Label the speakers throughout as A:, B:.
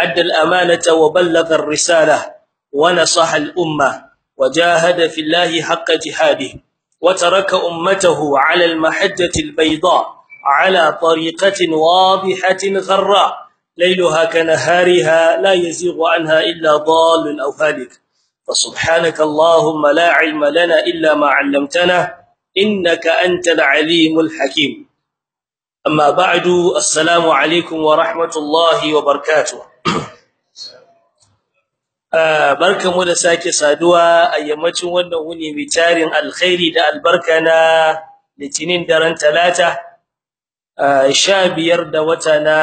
A: أدى الأمانة وبلغ الرسالة ونصح الأمة وجاهد في الله حق جهاده وترك أمته على المحجة البيضاء على طريقة واضحة غراء. ليلها كنهارها لا يزيغ عنها إلا ضال أو هالك. فسبحانك اللهم لا علم لنا إلا ما علمتنا إنك أنت العليم الحكيم. أما بعد السلام عليكم ورحمة الله وبركاته. Barkamu da sake saduwa a yammacin wannan wuni mai tarin alkhairi da albarka na litinin daren talata 15 da wata na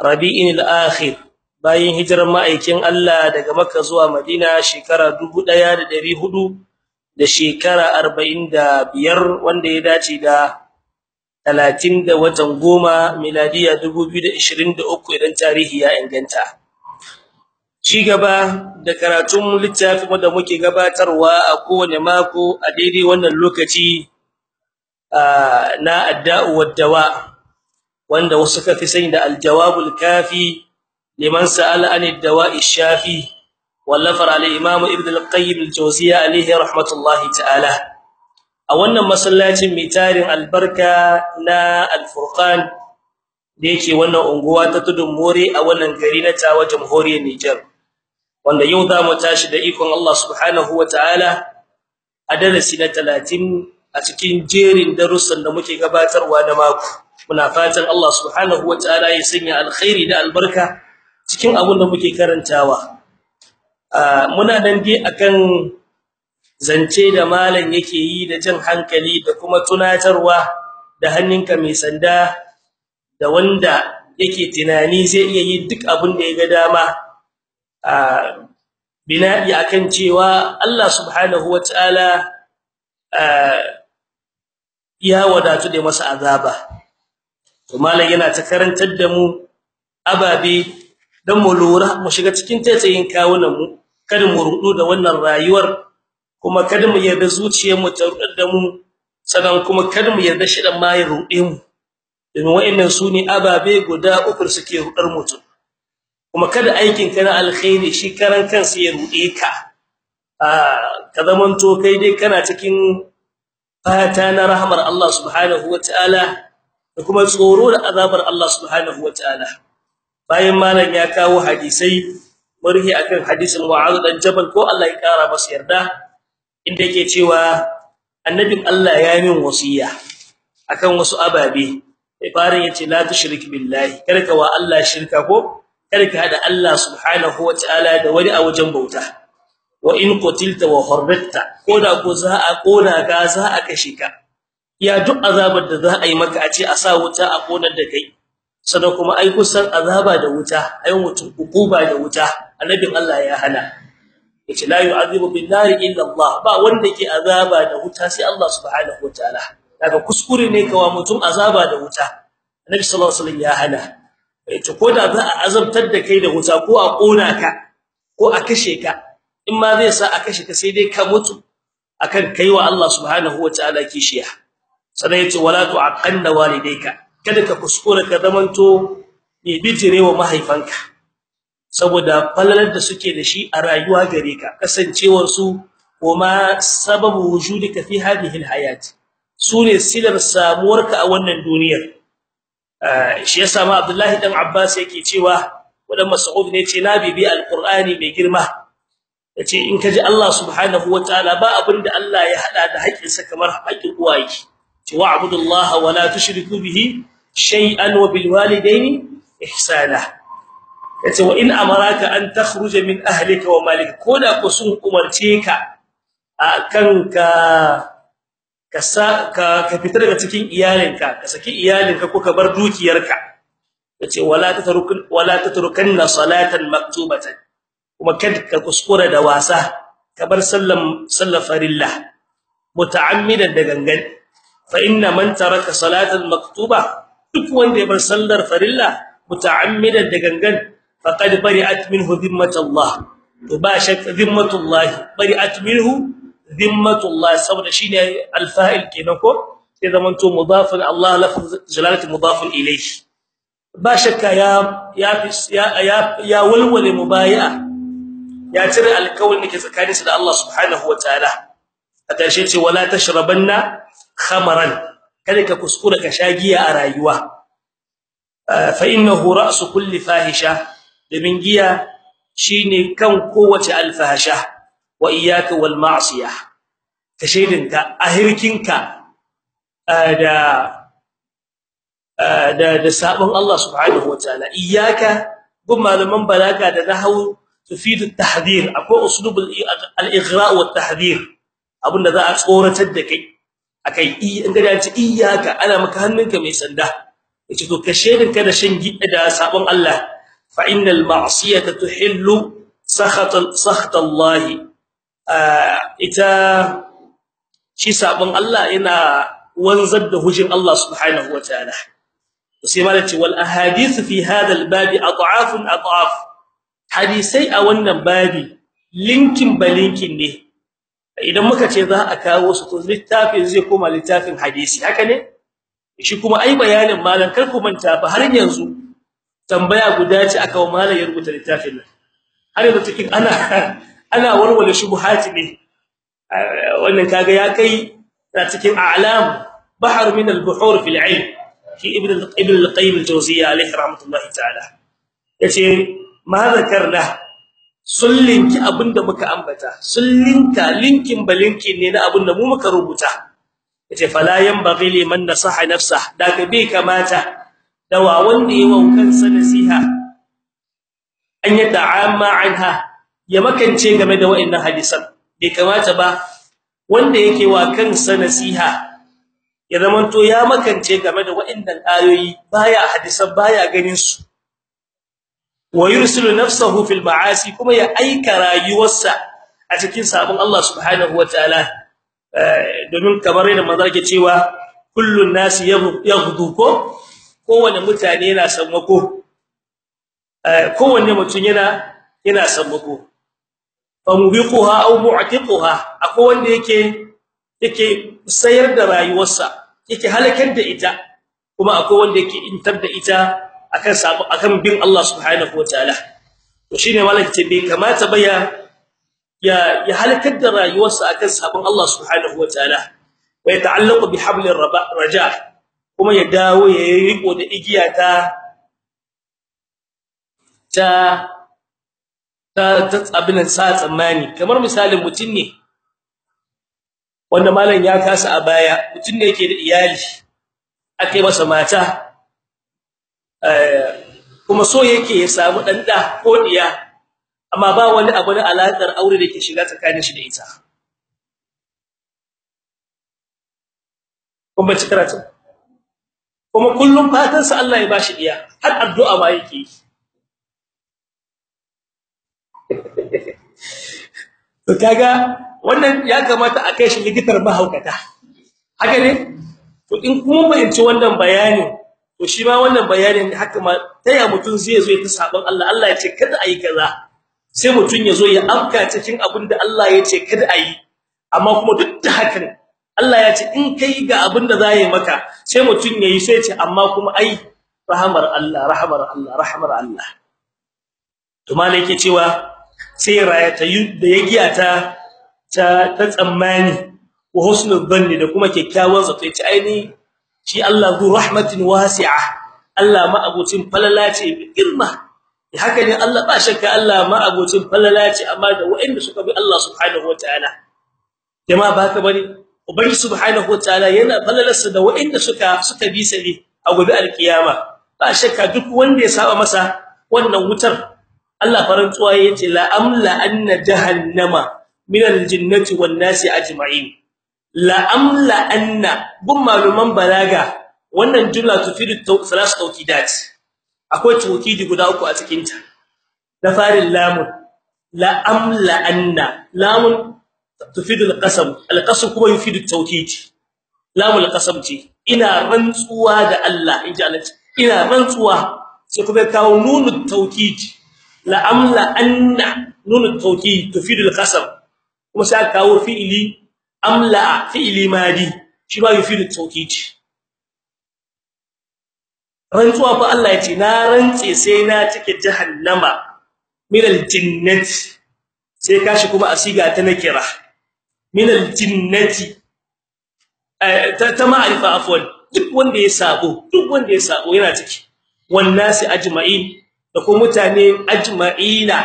A: rabi'in al-akhir bayan hijirar ma'aikin Allah daga Makka zuwa Madina shekara 1400 da shekara 45 wanda ya dace da 30 da watan goma miladiya 2023 idan tarihi ya inganta. Ci gaba da karatun littafin da muke gabatarwa a kowane mako a daidai wannan lokaci na adda'u wad-dawa wanda wasu ka fi sani da al-jawabul kafi liman sa'ala an ad-dawa'i shafi wallafar al-imam ibn al-qayyim al-jawziyya alayhi rahmatullahi ta'ala. A wannan masallacin mai tarin albarka na al-furqan da yake wannan unguwa ta tudun more a wannan gari na tawa jamhuriyar Niger wanda yau za mu tashi da ikon Allah subhanahu wataala a darasi na 30 a cikin jerin darussan da muke gabatarwa da mako. Muna fatan Allah subhanahu wataala ya sanya alkhairi da albarka cikin abin da muke karantawa. Muna nan dai akan zance da malam yake yi da jin hankali da kuma tunatarwa da hannunka mai sanda da wanda yake tunani zai iya yi duk abin da ya ga dama. Bina'i akan cewa Allah subhanahu wataala ya wadatu da masa azaba. To malam yana ta karantar da mu ababe dan mu lura mu shiga cikin taitsayin kawunan mu kada mu rudu da wannan rayuwar kuma kada mu yarda zuciyar mu ta rudar da mu sannan kuma kada mu yarda shi dan ma rude mu. Domin wa'annan su ne ababe guda uku suke rudar mutum. Kuma kada aikin ka na alkhairi shi karan kansa ya rude ka. Ka zamanto kai dai kana cikin fata na rahmar Allah subhanahu wataala da kuma tsoro da azabar Allah subhanahu wataala bayan malam ya kawo hadisai murhi akan hadisin Mu'adh dan Jabal ko Allah ya kara masa yarda inda yake cewa annabin Allah ya min wasiya akan wasu ababe. Sai farin ya ce la tushrik billahi. Karka wa Allah shirka ko? Kar ka hada Allah subhanahu wataala da wani a wajen bauta. Wa in qutilta wa harbatta koda ko za a kona ga za a kashe ka. Ya duk azabar da za a yi maka a ce a sa wuta a konar da kai. Sada kuma ai kusan azaba da wuta ai mutum ukuba da wuta annabin Allah ya hana. Yace la yu'adhibu bin nari illa Allah. Ba wanda ke azaba da wuta sai Allah subhanahu wataala daga kuskure ne kawa mutum azaba da wuta. Annabi sallallahu alaihi wasallam ya hana. Ya ce ko da za a azabtar da kai da wuta ko a kona ka ko a kashe ka in ma zai sa a kashe ka sai dai ka mutu akan kaiwa Allah subhanahu wataala kishiya. Sannan ya ce wala tu'aqanna walidayka kada ka kuskura ka zamanto ne bijirewa mahaifanka saboda falalar da suke da shi a rayuwa gare ka kasancewar su kuma sababu wujudika fi hadhihi alhayat su ne silar samuwarka a wannan duniyar. Shi yasa ma Abdullahi dan Abbas yake cewa wadan Mas'ud ne ce na bibi alqur'ani mai girma. Yace in kaji Allah subhanahu wataala ba abin da Allah ya hada da haƙinsa kamar haƙin uwaye. Ce wa'budullaha wa la tushriku bihi shay'an wa bil walidayni ihsana. Yace wa in amaraka an takhruja min ahlika wa malika. Koda ko sun umarce ka akan ka ka ka ka fita daga cikin iyalinka ka saki iyalinka ko ka bar dukiyarka. Yace wala tatrukun wala tatrukanna salatan maktubatan. Kuma kad ka kuskura da wasa kabar sallam sallar farilla muta'ammidan da gangan. Fa inna man taraka salatan maktuba duk wanda ya bar sallar farilla muta'ammidan da gangan faqad bari'at minhu dhimmatullah to ba shak dhimmatullah bari'at minhu dhimmatullah saboda shine alfa'il kenan ko? Sai zamanto mudafun Allah lafz jalalati mudafun ilayhi. Ba shakka ya ya ya ya walwale mubayi'a ya cire alkawin dake tsakaninsa da Allah subhanahu wataala a ƙarshe ce wala tashrabanna khamaran. Kada ka kuskura ka shagiya a rayuwa. Fa innahu ra'su kulli fahisha. Domin giya shine kan kowace alfahasha. Wa iyyaka wal ma'siyah. Ka shaidinka ahirkinka da da da sabon Allah subhanahu wataala iyyaka gun malaman balaga da nahwu tufidu at-tahdhir. Akwai uslub al-ighra' wa at-tahdhir. Abinda za a tsoratar da kai akai in ga dace iyyaka ana maka hannunka mai sanda. Yace to ka shaidinka da shan gida da sabon Allah. Fa innal ma'siyata tuhillu sakhat sakhat Allah ita shi sabon Allah yana wanzar da hujin Allah subhanahu wataala sai malaci wal ahadith fi hadha al babi ad'afun ad'af. Hadisai a wannan babi linkin balinkin ne. Idan muka ce za a kawo su to littafin zai koma littafin hadisi. Haka ne? Shi kuma ai bayanin malan kar ku manta fa har yanzu tambaya guda ce aka wa malan ya rubuta littafin nan. Har yanzu cikin ana ana warware shubuhati ne. Wannan kaga ya kai a cikin a'lam bahar min al-buhur fi al-ilm fi ibn ibn al-qayyim al-jawziyya alayhi rahmatullahi ta'ala. Yace ma zakarna? Sullinki abin da muka ambata. Sullinka linkin balinki ne na abin da mu muka rubuta. Yace fala yanbaghi liman nasaha nafsa daga bai kamata dawa wanda yayi kansa nasiha. An yadda amma anha ya makance game da wa'annan hadisan. Bai kamata ba wanda yake wa kansa nasiha ya zamanto ya makance game da waɗannan ayoyi baya hadisan baya ganin su. Wa yursilu nafsahu fil ma'asi kuma ya aika rayuwarsa a cikin sabon Allah subhanahu wataala domin kamar yadda manzo ke cewa kullun nasi yaghdu ko? Kowanne mutane yana sammako. Kowanne mutun yana yana sammako. Fa mubiquha aw mu'tiquha. Akwai wanda yake yake sayar da rayuwarsa yake halakar da ita kuma akwai wanda yake intar da ita akan sabu akan bin Allah subhanahu wataala to shine malaka ce bai kamata ba ya ya halakar da rayuwarsa akan sabon Allah subhanahu wataala wa yata'allaqu bi raja. Kuma ya dawo ya riko da igiya ta ta ta abin sa tsammani. Kamar misalin mutun ne wanda malam ya kasa a baya mutun ne yake da iyali akai masa mata kuma so yake ya samu dan da ko diya amma ba wani abu na alakar aure da ke shiga tsakanin shi da ita. Kuma kuma kullum fatan sa Allah ya bashi diya har addu'a ma yake to kaga wannan ya kamata a kai shi likitar mahaukata. Haka ne? To in kuma bayanci wannan bayanin to shi ma wannan bayanin haka ma taya mutun zai zo ya ta sabon Allah. Allah ya ce kada ayi kaza. Sai mutun ya zo ya afka cikin abin da Allah ya ce kada ayi amma kuma duk da hakan Allah ya ce in kai ga abin da zai maka sai mutun yayi sai ce amma kuma ai rahamar Allah rahamar Allah rahamar Allah. To malai yake cewa sai rayata da ya giyata ta ta tsammani wa husnul dhanni da kuma kyakkyawan zato ya ce aini shi Allah zu rahmatin wasi'a Allah ma abucin falala ce girma. Haka ne Allah ba shakka Allah ma abucin falala ce amma da wa'anda suka bi Allah subhanahu wataala jama'a baka ba ne ubangi subhanahu wataala yana falalarsa da wa'anda suka suka bi sai a gobe alkiyama. Ba shakka duk wanda ya saba masa wannan wutar Allah farantuwa ya ce la amla anna jahannama min aljinnati wan nasi ajma'in. La amla anna gun maluman balaga wannan jumla tufidu salas tawkidat akwai tawkidi guda uku a cikin ta na farin lamun la amla anna lamun tufidu alqasam alqasam kuma yufidu tawkid lamul qasam ce ina rantsuwa da Allah inji Allah ina rantsuwa sai kuma kawo nunut tawkid la amla anna nunut tawkid tufidu alqasam kuma sai kawo fi'ili amla fi'ili madi shi ba yufidu tawkid rantsuwa fa Allah ya ce na rantse sai na cike jahannama min aljinnati sai kashi kuma asiga ta nakira min aljinnati ta ma'rifa afwan duk wanda ya sabo duk wanda ya sabo yana ciki wannasi ajma'in da kuma mutane ajma'ina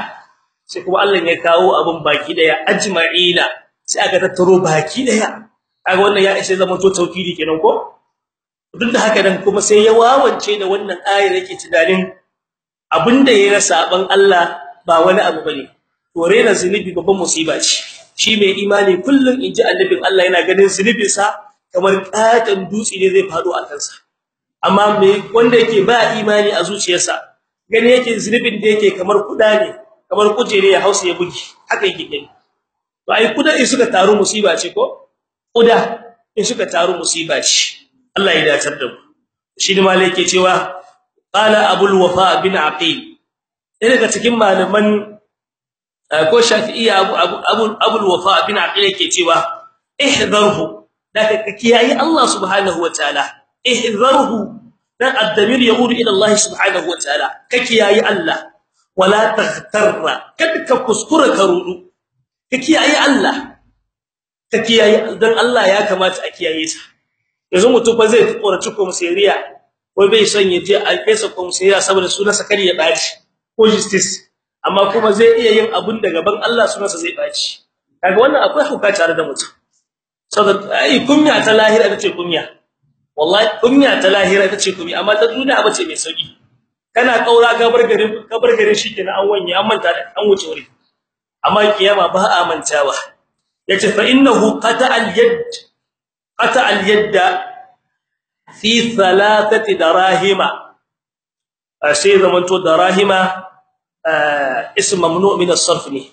A: sai kuma Allah ya kawo abun baki ɗaya ajma'ina sai aka tattaro baki ɗaya. Kaga wannan ya ishe zaman to tawkidi kenan ko? Duk da haka dan kuma sai ya wawance da wannan ayar yake tunanin abin da yayi na saban Allah ba wani abu ba ne. To rena zinubi babban musiba ce. Shi mai imani kullun inji annabin Allah yana ganin zunubin sa kamar katan dutse ne zai fado a kansa. Amma me wanda yake ba imani a zuciyarsa gani yake zunubin da yake kamar kuda ne kamar kujere ya hausa ya bugi. Haka yake gani. To ai kuda in suka taru musiba ce ko? Kuda in suka taru musiba ce. Allah ya dacar da mu. Shi ne malai yake cewa qala abul wafa bin aqil. Daga cikin malaman ko shafi'iyya abu abu abul wafa bin aqil yake cewa ihdarhu daga kiyayi Allah subhanahu wataala ihdarhu dan ad-damir yaudu ila Allah subhanahu wataala ka kiyayi Allah wala taghtarra kada ka kuskura ka rudu ka kiyayi Allah ka kiyayi dan Allah ya kamata a kiyaye sa yanzu mutum fa zai tsoraci komisariya wai bai son ya je a kesa komisariya saboda sunansa kare ya dace ko justice. Amma kuma zai iya yin abun da gaban Allah sunansa zai dace kaga wannan akwai hukunta tare da mutum. Saboda ai kunya ta lahira tace kunya. Wallahi kunya ta lahira tace kunya amma ta duniya bace mai sauƙi kana kaura gabar garin gabar garin shikenan an wanye an manta an wuce wuri amma kiyama ba a mantawa. Yace fa innahu qata al-yad qata al-yadda fi thalathati darahima. Sai zamanto darahima ism mamnu min as-sarf ne.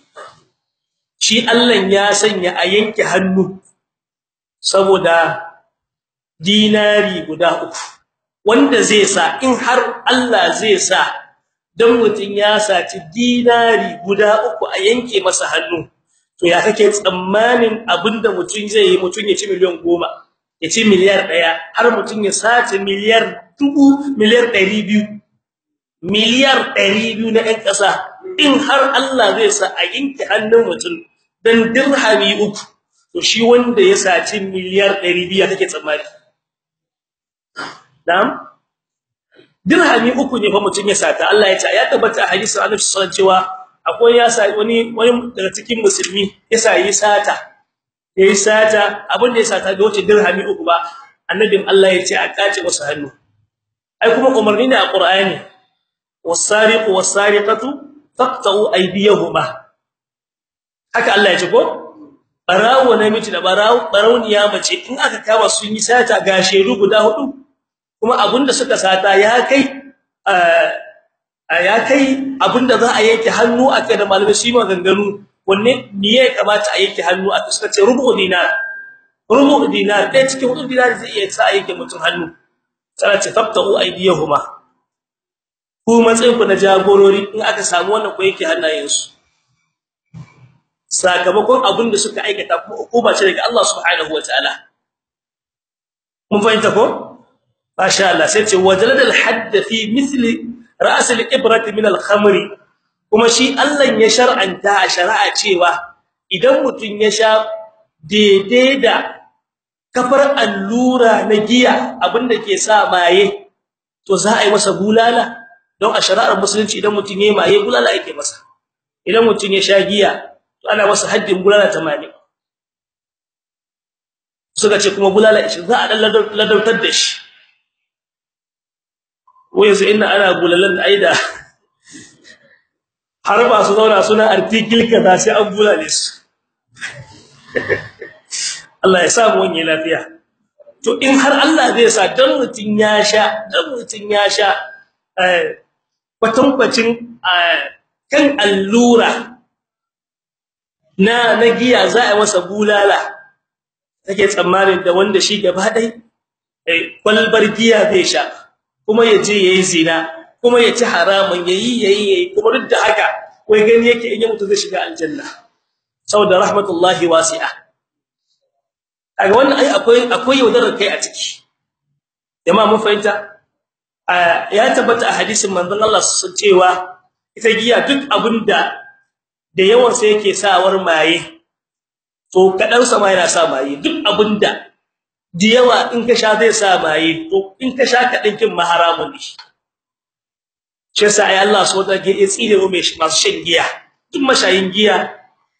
A: Shi Allah ya sanya a yanke hannu saboda dinari guda uku wanda zai sa in har Allah zai sa dan mutun ya saci dinari guda uku a yanke masa hannu to ya kake tsammanin abin da mutun zai yi mutun ya ci miliyan 10 ya ci miliyar 1 har mutun ya saci miliyar 2 miliyar 200 miliyar 200 na ɗan ƙasa in har Allah zai sa a yanke hannun mutun dan dirhami uku to shi wanda ya saci miliyar 200 ya kake tsammani? Na'am. Dirhami uku ne fa mutun ya sata. Allah ya ce ya tabbata a hadisi Annabi sallallahu alaihi cewa akwai ya sai wani wani daga cikin musulmi ya sai sata yayi sata. Abin da ya sata bai wuce dirhami uku ba. Annabin Allah ya ce a kace masa hannu. Ai kuma umarni ne a Qur'ani was-sariqu was-sariqatu faqta'u aydiyahuma. Haka Allah ya ce ko? Barawo namiji da barawo barawniya mace in aka kama sun yi sata ga shedu guda huɗu kuma abin da suka sata ya kai ya kai abin da za a yanke hannu a kai da malamai su yi maganganu wanne niye kamata a yanke hannu a suka ce rubu dinar rubu dinar dai cikin rubu dinar zai iya sa a yanke mutum hannu. Sai ce fabta'u aydiyahuma. Ku matsayin ku na jagorori in aka samu wannan ku yake hannayensu. Sakamakon abin da suka aikata kuma hukuma ce daga Allah subhanahu wataala mun fahimta ko? Masha Allah sai ce wajalad al-hadd fi mithli ra's al-ibrati min al-khamri kuma shi Allah ya shar'anta a shari'a cewa idan mutun ya sha daidai da kafar allura na giya abin da ke sa maye to za a yi masa bulala don a shari'ar musulunci idan mutun yayi maye bulala yake masa idan mutun ya sha giya to ana masa haddin bulala 80 suka ce kuma bulala 20 za a ladautar da shi wayansu inna ana bulalan aida har ba su zauna suna article kaza sai an bulale su. Allah ya samu wani lafiya. To in har Allah zai sa dan mutun ya sha dan mutun ya sha kwatankwacin kan allura na na giya za a masa bulala. Take tsammanin da wanda shi gaba dai kwalbar giya zai sha. Kuma ya je yayi zina kuma ya ci haramun yayi yayi yayi kuma duk da haka wai gani yake in ya mutu zai shiga aljanna. Saboda rahmatullahi wasi'a. Kaga wannan ai akwai akwai yaudarar kai a ciki. Jama'a mun fahimta? Ya tabbata a hadisin manzon Allah sun cewa ita giya duk abin da da yawan sa yake sawar maye to kadan sa ma yana sa maye. Duk abin da da yawa in ka sha zai sa maye to in ka sha kadin kin maharamun ne. Shi yasa ai Allah so da ya tsire mu masu shan giya. Duk mashayin giya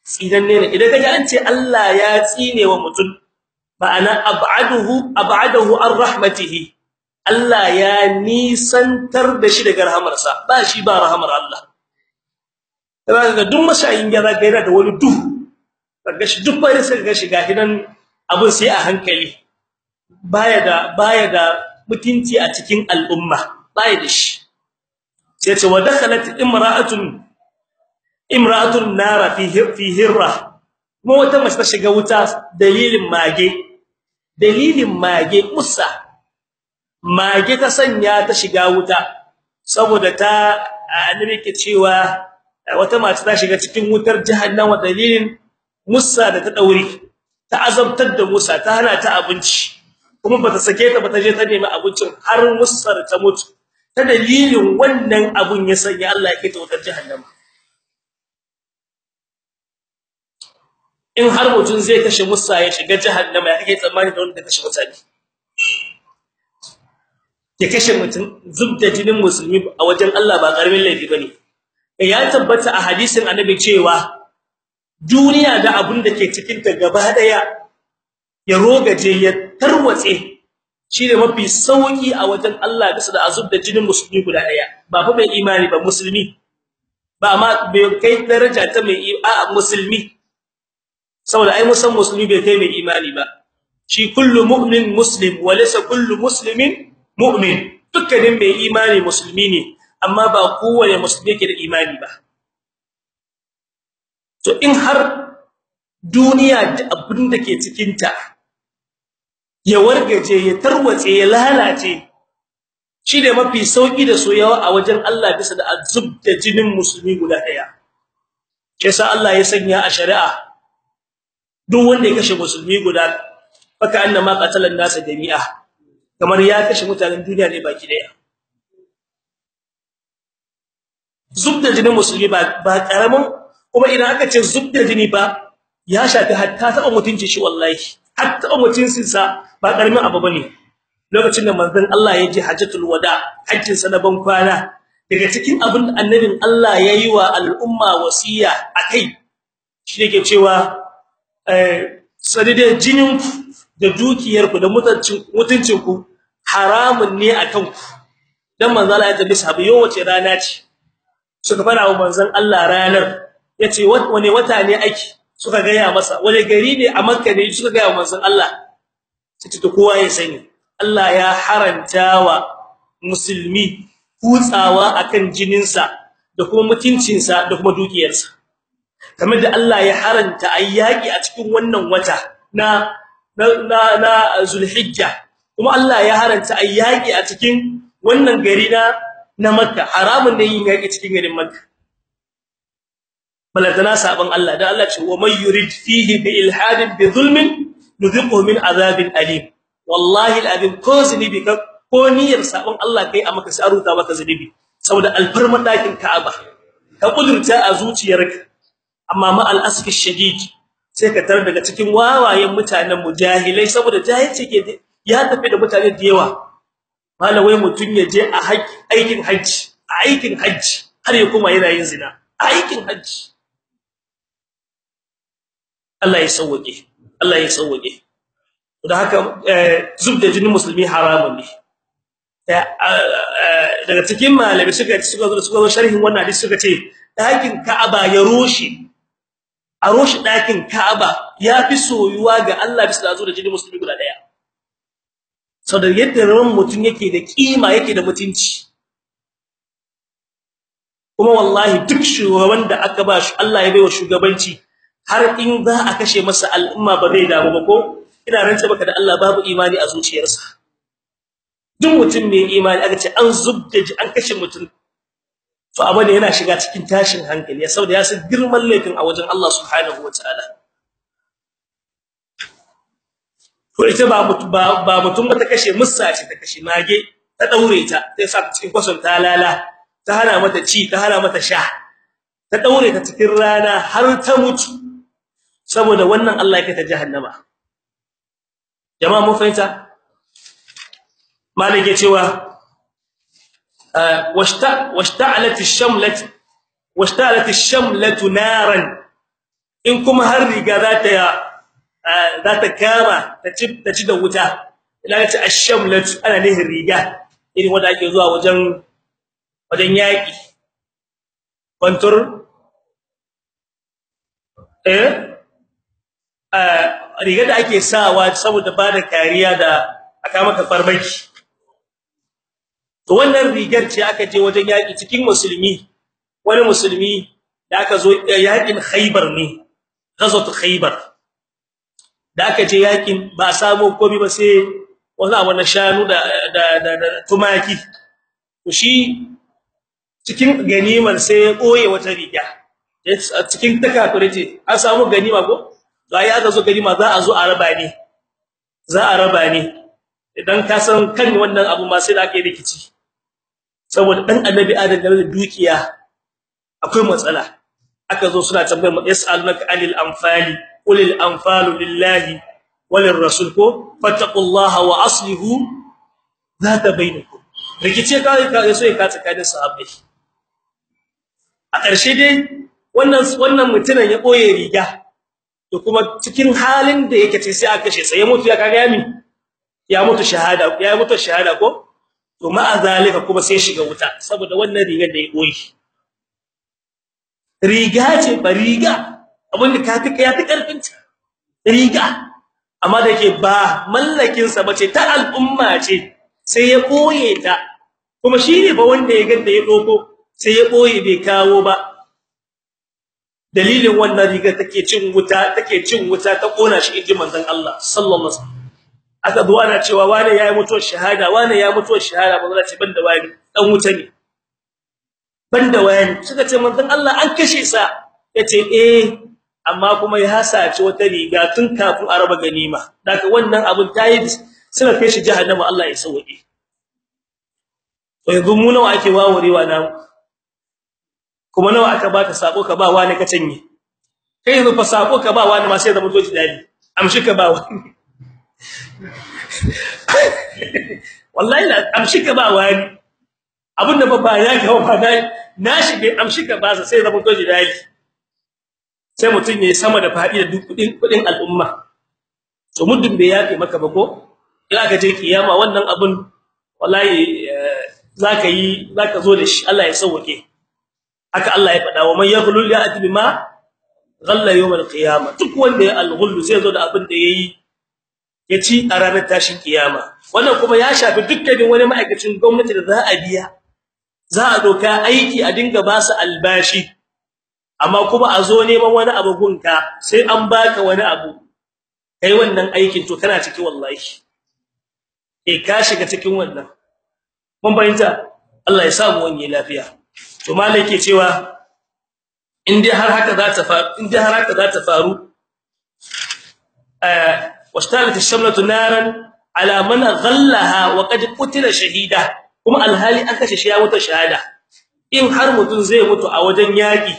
A: tsinanne ne idan kaga an ce Allah ya tsine wa mutum ma'ana ab'aduhu ab'adahu an rahmatihi Allah ya nisantar da shi daga rahamarsa. Ba shi ba rahamar Allah. Kaga duk mashayin giya zaka yana da wani duhu. Kaga shi duk bai sai ga shiga hidan abun sai a hankali. Baya da baya da mutunci a cikin al'umma baya da shi. Sai ce wa dakhalat imra'atun imra'atun nara fi fi hirra. Mu wata mace ta shiga wuta dalilin mage dalilin mage musa. Mage ta sanya ta shiga wuta saboda ta annabi ke cewa wata mace ta shiga cikin wutar jahannama dalilin musa da ta daure ta azabtar da musa ta hana ta abinci. Kuma bata sake ta bata je ta nemi abincin har musar ta mutu. Ta dalilin wannan abun ya sanya Allah yake ta jahannama. In har mutun zai kashe musa ya shiga jahannama ya kake tsammani da wanda kashe mutane? Ya kashe mutun zubda jinin musulmi a wajen Allah ba ƙaramin laifi ba ne ya tabbata a hadisin annabi cewa duniya da abun da ke cikin ta gaba ɗaya ya rogaje ya tarwatse shine mafi sauƙi a wajen Allah bisa da azub da jinin musulmi guda ɗaya ba fa mai imani ba musulmi. Ba ma bai kai daraja ta mai a musulmi. Saboda ai musan musulmi bai kai mai imani ba. Shi kullu mu'min muslim wa laysa kullu muslimin mu'min. Dukkanin mai imani musulmi ne amma ba kowane musulmi yake da imani ba. To in har duniya da abin da ke cikin ta ya wargaje ya tarwatse ya lalace. Shi da mafi sauƙi da soyawa a wajen Allah bisa da azub da jinin musulmi guda ɗaya kisa Allah ya sanya a shari'a duk wanda ya kashe musulmi guda faka annama qatalan nasa jami'a kamar ya kashe mutanen duniya ne baki ɗaya zubda jinin musulmi ba ba ƙaramin kuma idan aka ce zubda jini ba ya shafi hatta ta mutunci shi wallahi. Hatta mutuncin sa ba ƙaramin abu ba ne. Lokacin da manzon Allah ya je hajjatul wada hajjin sa na ban kwana daga cikin abin da annabin Allah yayi wa al'umma wasiya akai shi yake cewa eh sadide jinin da dukiyar ku da mutuncin mutuncin ku haramun ne akan ku. Dan manzon Allah ya tabbata sahabi yau wace rana ce? Suka fara wa manzon Allah ranar ya ce wane wata ne ake suka gaya masa wani gari ne a Makka ne? Suka gaya manzon Allah. Sai to kowa ya sani Allah ya haranta wa musulmi kutsawa akan jininsa da kuma mutuncinsa da kuma dukiyarsa. Kamar da Allah ya haranta ayyaki a cikin wannan wata na na na Zulhijja. Kuma Allah ya haranta ayyaki a cikin wannan gari na Makka. Haramun ne yin yaki cikin garin Makka. Baladana saban Allah dan Allah ce wa may yurid fihi bi ilhadin bi zulmin nudhiqu min azabin alim. Wallahi alazim ko zunubi ka ko niyyar sabon Allah kai a maka sai maka zunubi. Saboda alfarman ɗakin Ka'aba ka kudurta a zuciyarka. Amma ma al'aski shadid sai ka tar daga cikin wawayen mutanen mujahilai saboda jahilci ke ya tafi da mutane da yawa. Malawai mutun ya je a aikin haji a aikin haji har ya kuma yana yin zina. Aikin haji Allah ya sauke Allah ya sauke da haka zubda jinin musulmi haramun ne. Daga cikin malami suka suka suka sharhin wannan hadisi suka ce ɗakin Ka'aba ya rushe. A rushe ɗakin Ka'aba yafi soyuwa ga Allah bisa zo da jinin musulmi guda ɗaya saboda yadda ran mutun yake da kima yake da mutunci. Kuma wallahi duk shugaban da aka ba shi Allah ya baiwa shugabanci har in za a kashe masa al'umma ba zai damu ba ko? Ina rantsa baka da Allah babu imani a zuciyarsa. Duk mutum mai imani aka ce an zubda an kashe mutum. To abane yana shiga cikin tashin hankali saboda ya san girman laifin a wajen Allah subhanahu wataala to ita ba ba mutum ba ta kashe mussa ce ta kashe mage ta daure ta sai sa cikin kwason ta lala ta hana mata ci ta hana mata sha. Ta daure ta cikin rana har ta mutu. Saboda wannan Allah ya kai ta jahannama. Jama'a mun fahimta? Malike cewa washta washta'alat ash-shamlat washta'alat ash-shamlat naran. In kuma har riga za ta za ta kama ta ci ta ci da wuta ila ta ash-shamlat ana ne riga irin wanda ake zuwa wajen wajen yaki kontur eh? Riga da ake sawa saboda ba da kariya da aka maka farmaki. To wannan rigar ce aka je wajen yaki cikin musulmi. Wani musulmi da aka zo yaƙin Khaybar ne ghazwat Khaybar. Da aka je yaƙin ba samu komai ba sai wani abu na shanu da da tumaki. To shi cikin ganimar sai ya koye wata riga. Cikin takafure ce an samu ganima ko? Sai aka zo ganima za a zo a raba ne za a raba ne idan ka san kan wannan abu ma sai da ake rikici. Saboda dan annabi adam da dukiya akwai matsala. Aka zo suna tambayar yasalunaka anil anfali qulil anfalu lillahi walir rasul ko fattaqullaha wa aslihu zata bainakum. Rikice ka ka so ka tsakanin sahabbai. A ƙarshe dai wannan wannan mutumin ya ɓoye riga. To kuma cikin halin da yake ce sai aka kashe sai ya mutu ya kaga yami ya mutu shahada ya mutu shahada ko? To ma azalika kuma sai shiga wuta saboda wannan rigar da ya ɓoye riga ce ba riga. Abinda ka fi ya fi ƙarfin riga. Amma da ke ba mallakin sa bace ta al'umma ce sai ya ɓoye ta. Kuma shine ba wanda ya ganda ya doko sai ya ɓoye bai kawo ba. Dalilin wannan riga take cin wuta take cin wuta ta kona shi inji manzon Allah sallallahu alaihi wasallam. Aka zo ana cewa wane yayi mutuwar shahada wane ya mutuwar shahada manzon Allah ce banda wani dan wuta ne. Banda wani suka ce manzon Allah an kashe sa. Yace eh amma kuma ya saci wata riga tun kafin a raba ganima. Daga wannan abun tayi suka kai shi jahannama Allah ya sauke. To yanzu mu nawa ake wawarewa namu? Kuma nawa aka baka sako ka ba wani ka canye? Kai yanzu fa sako ka ba wani ma sai da mutoji dali amshi ka ba wani. Wallahi la amshi ka ba wani. Abinda ba ba ya ga ba dai na shige amshi ka ba sai da mutoji dali sai mutun yayi sama da faɗi da kuɗin kuɗin al'umma. To muddin bai yafe maka ba ko ila ka je kiyama wannan abun wallahi zaka yi zaka zo da shi. Allah ya sauke haka Allah ya faɗa wa man yaghlul ya'ti bima ghalla yawm al-qiyamah duk wanda ya al-ghull zai zo da abin da yayi ya ci a ranar tashin kiyama. Wannan kuma ya shafi dukkanin wani ma'aikacin gwamnati da za a biya. Za a doka aiki a dinga ba su albashi amma kuma a zo neman wani abu gunka sai an baka wani abu. Kai wannan aikin to kana ciki wallahi. Eh ka shiga cikin wannan. Mun bayyana Allah ya samu wani lafiya. To malike cewa in dai har haka za ta faru in dai har haka za ta faru eh washtalat ash-shamlatu naran ala man ghallaha wa qad qutila shahida. Kuma alhali aka shi ya mutu shahada. In har mutun zai mutu a wajen yaki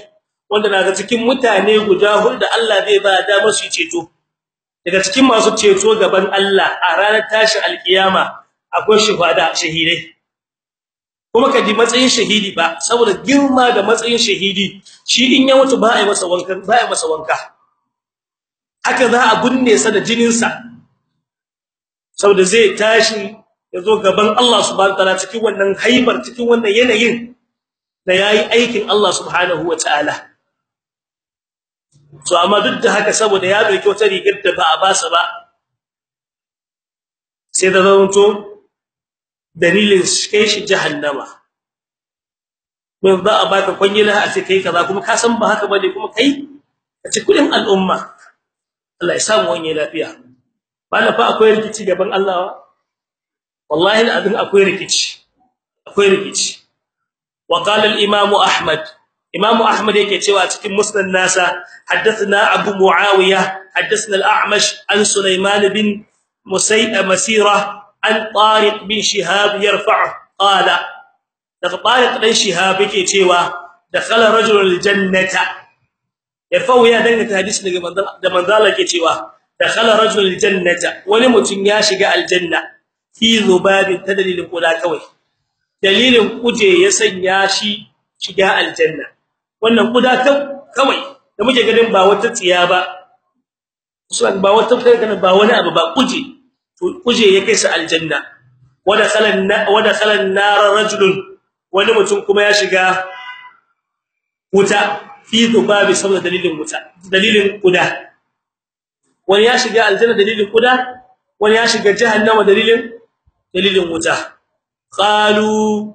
A: wanda na ga cikin mutane guda huɗu da Allah zai ba da masu ceto. Daga cikin masu ceto gaban Allah a ranar tashi alkiyama akwai shuhada shahidai. Kuma kaji matsayin shahidi ba saboda girma da matsayin shahidi shi in ya mutu ba ai masa wanka ba ai masa wanka. Haka za a binne sa da jinin sa saboda zai tashi ya zo gaban Allah subhanahu wataala cikin wannan haibar cikin wannan yanayin da yayi aikin Allah subhanahu wataala to amma duk da haka saboda ya ɗauki wata rigar da ba a basa ba sai da zanto dalilin kai shi jahannama. Mun za a baka kwangila a ce kai kaza kuma ka san ba haka ba ne kuma kai ka ci kuɗin al'umma. Allah ya samu wani lafiya. Bana fa akwai rikici gaban Allah wallahi alazim akwai rikici. Akwai rikici. Wa qala al-imam ahmad. Imam ahmad yake cewa cikin musnad nasa haddathana abu muawiya haddathana al-a'mash an sulaiman bin musayy masira an tariq bin shihab yarfa' qala daga tariq dan shihab yake cewa dakhala rajulul jannata. Yarfa' ya dangata hadisi daga manzon da manzala yake cewa dakhala rajulul jannata. Wani mutum ya shiga aljanna fi zubabin ta dalilin kula kawai. Dalilin kuje ya sanya shi shiga aljanna. Wannan kuda kawai da muke ganin ba wata tsiya ba usulan ba wata ganin ba wani abu ba kuje. Kuje ya kai sa aljanna. Wada khalan wada khalan nar rajulun wani mutum kuma ya shiga wuta fi zubabi saboda dalilin wuta dalilin kuda wani ya shiga aljanna dalilin kuda wani ya shiga jahannama dalilin dalilin wuta. Qalu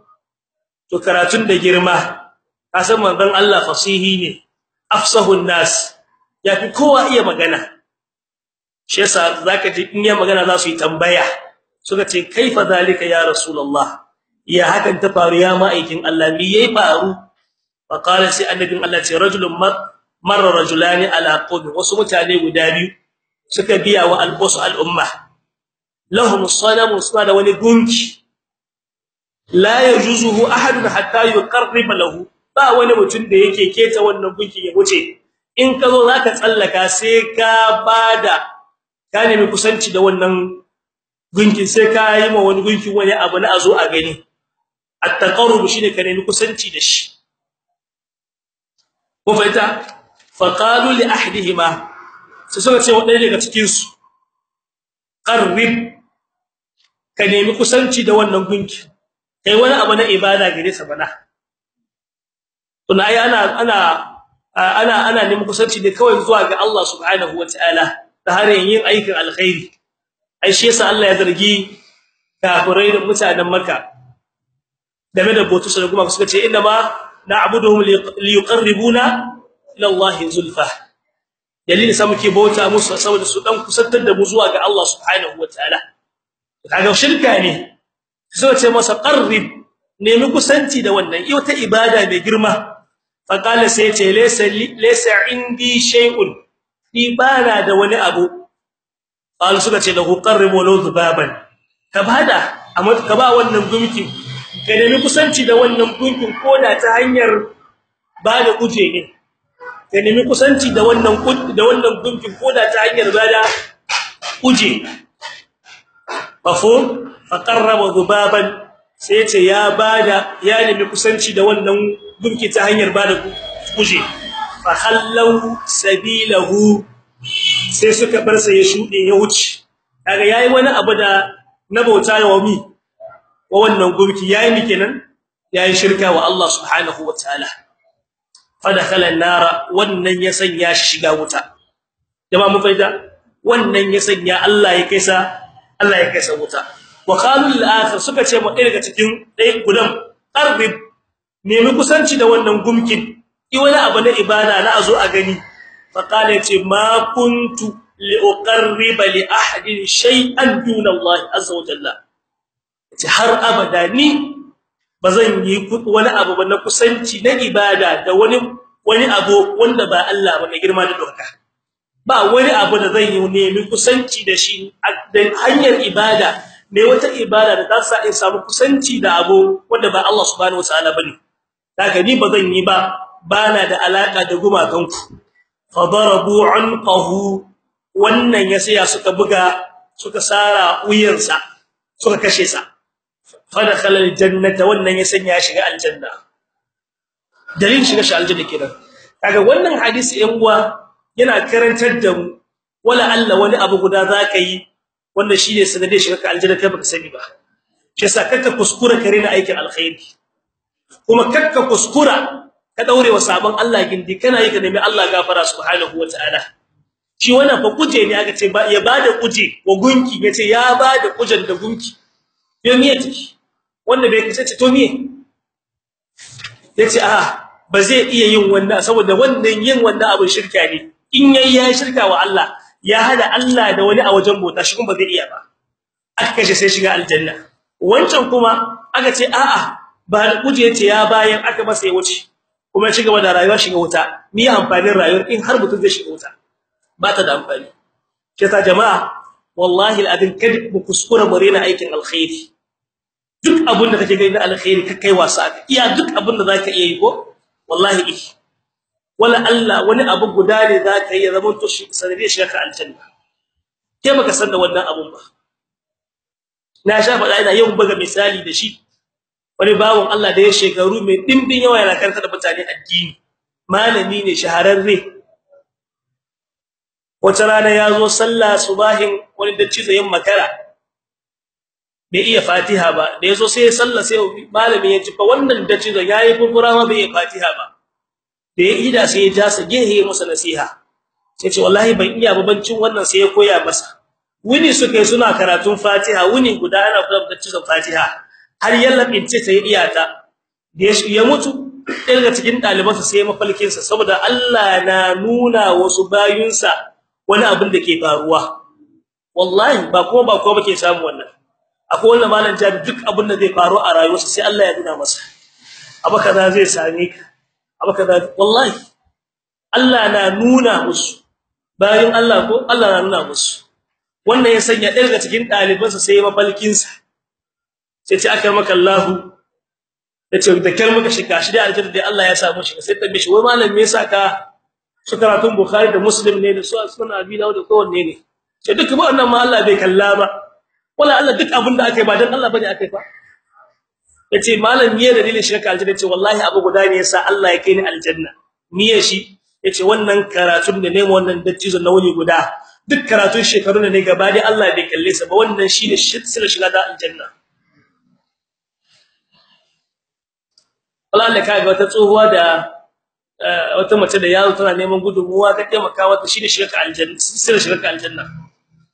A: to karatun da girma kasan manzon Allah fasihi ne afsahun nas yafi kowa iya magana. Shi yasa zaka ji in ya magana za su yi tambaya. Suka ce kaifa zalika ya rasulullah? Ya hakan ta faru ya ma'aikin Allah me yayi faru? Fa qala sai annabin Allah ce rajulun marra rajulani ala qawmi wasu mutane guda biyu suka biya wa albusu al'umma. Lahum sanamu suna da wani gunki. La yajuzuhu ahadun hatta yuqarriba lahu. Ba wani mutum da yake keta wannan gunki ya wuce. In ka zo zaka tsallaka sai ka ba da ka nemi kusanci da wannan gunkin sai ka yi ma wani gunki wani abu na azo a gani. At-taqarrub shine ka nemi kusanci da shi. Ko faita fa qalu li ahdihima. Sai suka ce wadai daga cikin su qarrib ka nemi kusanci da wannan gunki kai wani abu na ibada gare sa bana tuna ai ana ana ana ana neman kusanci ne kawai zuwa ga Allah subhanahu wataala ta harin yin aikin alkhairi. Ai shi yasa Allah ya zargi kafirai da mutanen Makka game da botu sai kuma suka ce inna ma na'buduhum liyuqarribuna ila Allah zulfa. Dalilin sa muke bauta musu saboda su dan kusantar da mu zuwa ga Allah subhanahu wataala kaga shirka ne. Sai ce masa qarrib nemi kusanci da wannan. Iyo ta ibada mai girma. Fa qala sai ce laysa laysa indi shay'un. Ni bana da wani abu. Qal suka ce lahu qarrib walau dhubaban. Ka ba da amma ka ba wannan gumkin ka nemi kusanci da wannan gumkin koda ta hanyar ba da kuje ne. Ka nemi kusanci da wannan da wannan gumkin koda ta hanyar ba da kuje mafhum? Faqarraba dhubaban. Sai ya ce ya ba da ya nemi kusanci da wannan gumki ta hanyar ba da kuje fa hallau sabilahu. Sai suka bar sa ya shude ya wuce. Kaga yayi wani abu da na bauta wa mi? Wa wannan gumki yayi mi kenan? Yayi shirka wa Allah subhanahu wataala fa dakhala an-nara wannan ya sanya shi shiga wuta. Jama'a mun faida wannan ya sanya Allah ya kaisa Allah ya kaisa wuta. Wa qalu lil-akhir suka ce mu daga cikin dai gudan qarbib nemi kusanci da wannan gumkin. I wani abu na ibada na azo a gani. Fa qala ce ma kuntu li uqarriba li ahadin shay'an duna Allah azza wa jalla. Ce har abada ni bazan yi wani abu ba na kusanci na ibada da wani wani abu wanda ba Allah ba na girma da doka ba wani abu da zan yi nemi kusanci da shi da hanyar ibada. Ne wata ibada da ta sa in samu kusanci da abu wanda ba Allah subhanahu wataala ba ne daga ni bazan yi ba. Bana da alaka da gumakanku. Fadarabu anqahu wannan ya saya suka buga suka sara wuyansa suka kashe sa. Fadakhala aljannata wannan ya sanya shiga aljanna. Dalilin shiga shi aljanna kenan. Kaga wannan hadisi ɗan uwa yana karantar da mu wala Allah wani abu guda zaka yi wanda shine sanade shiga aljanna kai baka sani ba. Shi yasa kakka kuskura kare na aikin alkhairi. Kuma kakka kuskura ka daure wa sabon Allah gindi kana yi ka nemi Allah gafara subhanahu wataala shi wannan fa kuje ne aka ce ya ba da kuje wa gunki ya ce ya ba da kujen da gunki. Yo miye take wanda bai kace to miye? Yace a ba zai iya yin wannan saboda wannan yin wannan abu shirka ne. In yayi ya shirka wa Allah ya hada Allah da wani a wajen bota shi kuma ba zai iya ba. Aka kashe sai shiga aljanna. Wancan kuma aka ce a'a ba kuje ce ya bayan aka masa ya wuce. Kuma ya cigaba da rayuwa shiga wuta. Ni amfanin rayuwar in har mutum zai shiga wuta. Ba ta da amfani. Kisa jama'a wallahi al'adin kad mu kuskura mu rena aikin alkhairi. Duk abin da kake gani na alkhairi ka kai wasa iya duk abin da zaka iya yi ko? Wallahi eh. Wala Allah wani abu guda ne zaka yi zaman to shi sanadiyar shiga ka aljanna. Ke baka san da wannan abun ba. Na sha faɗa ina yau buga misali da shi. Wani bawon Allah da ya shekaru mai dimbin yawa yana karanta da mutane addini. Malami ne shahararre. Wata rana ya zo sallah subahin wani dacci zayin makara. Bai iya fatiha ba. Da ya zo sai ya sallah sai malami ya ci fa wannan dacci zan yayi kurkura ma bai iya fatiha ba. Da ya ida sai ya ja sa gehe masa nasiha. Sai ce wallahi ban iya babancin wannan sai ya koya masa. Wuni suka suna karatun fatiha. Wuni guda ana kula da dacci fatiha. Har yalla bince ta iya ta da ya mutu daga cikin dalibansa sai mafalkin sa saboda Allah na nuna wasu bayunsa wani abin da ke faruwa. Wallahi ba kuma ba ko bake samu wannan. Akwai wannan malam jabi duk abin da zai faru a rayuwarsa sai Allah ya nuna masa. Abu kaza zai same ka. Abu kaza wallahi Allah na nuna musu. Bayan Allah ko Allah na nuna musu. Wannan ya sanya daga cikin ɗalibansa sai mafalkin sa sai ce aka maka Allah ya ce da kar maka shi da aljanna da Allah ya samu shi sai tambaye shi wai malam me yasa ka su karatun bukhari da muslim ne da su sunan abi dawud da kowanne ne? Sai duk ba wannan ma Allah bai kalla ba. Wala Allah duk abin da akai ba dan Allah ba ne akai fa ya ce malam me dalilin shi ka aljanna? Yace wallahi abu guda ne yasa Allah ya kai ni aljanna. Niye shi? Yace wannan karatun da ne wannan dattijo na wani guda duk karatun shekarun ne gaba dai Allah bai kalle sa ba wannan shine sirrin shiga da aljanna. Allah ka ga wata tsohuwa da wata mace da yaro tana neman gudunmuwa ka taimaka wata shine shirka aljanna sirrin shirka aljanna.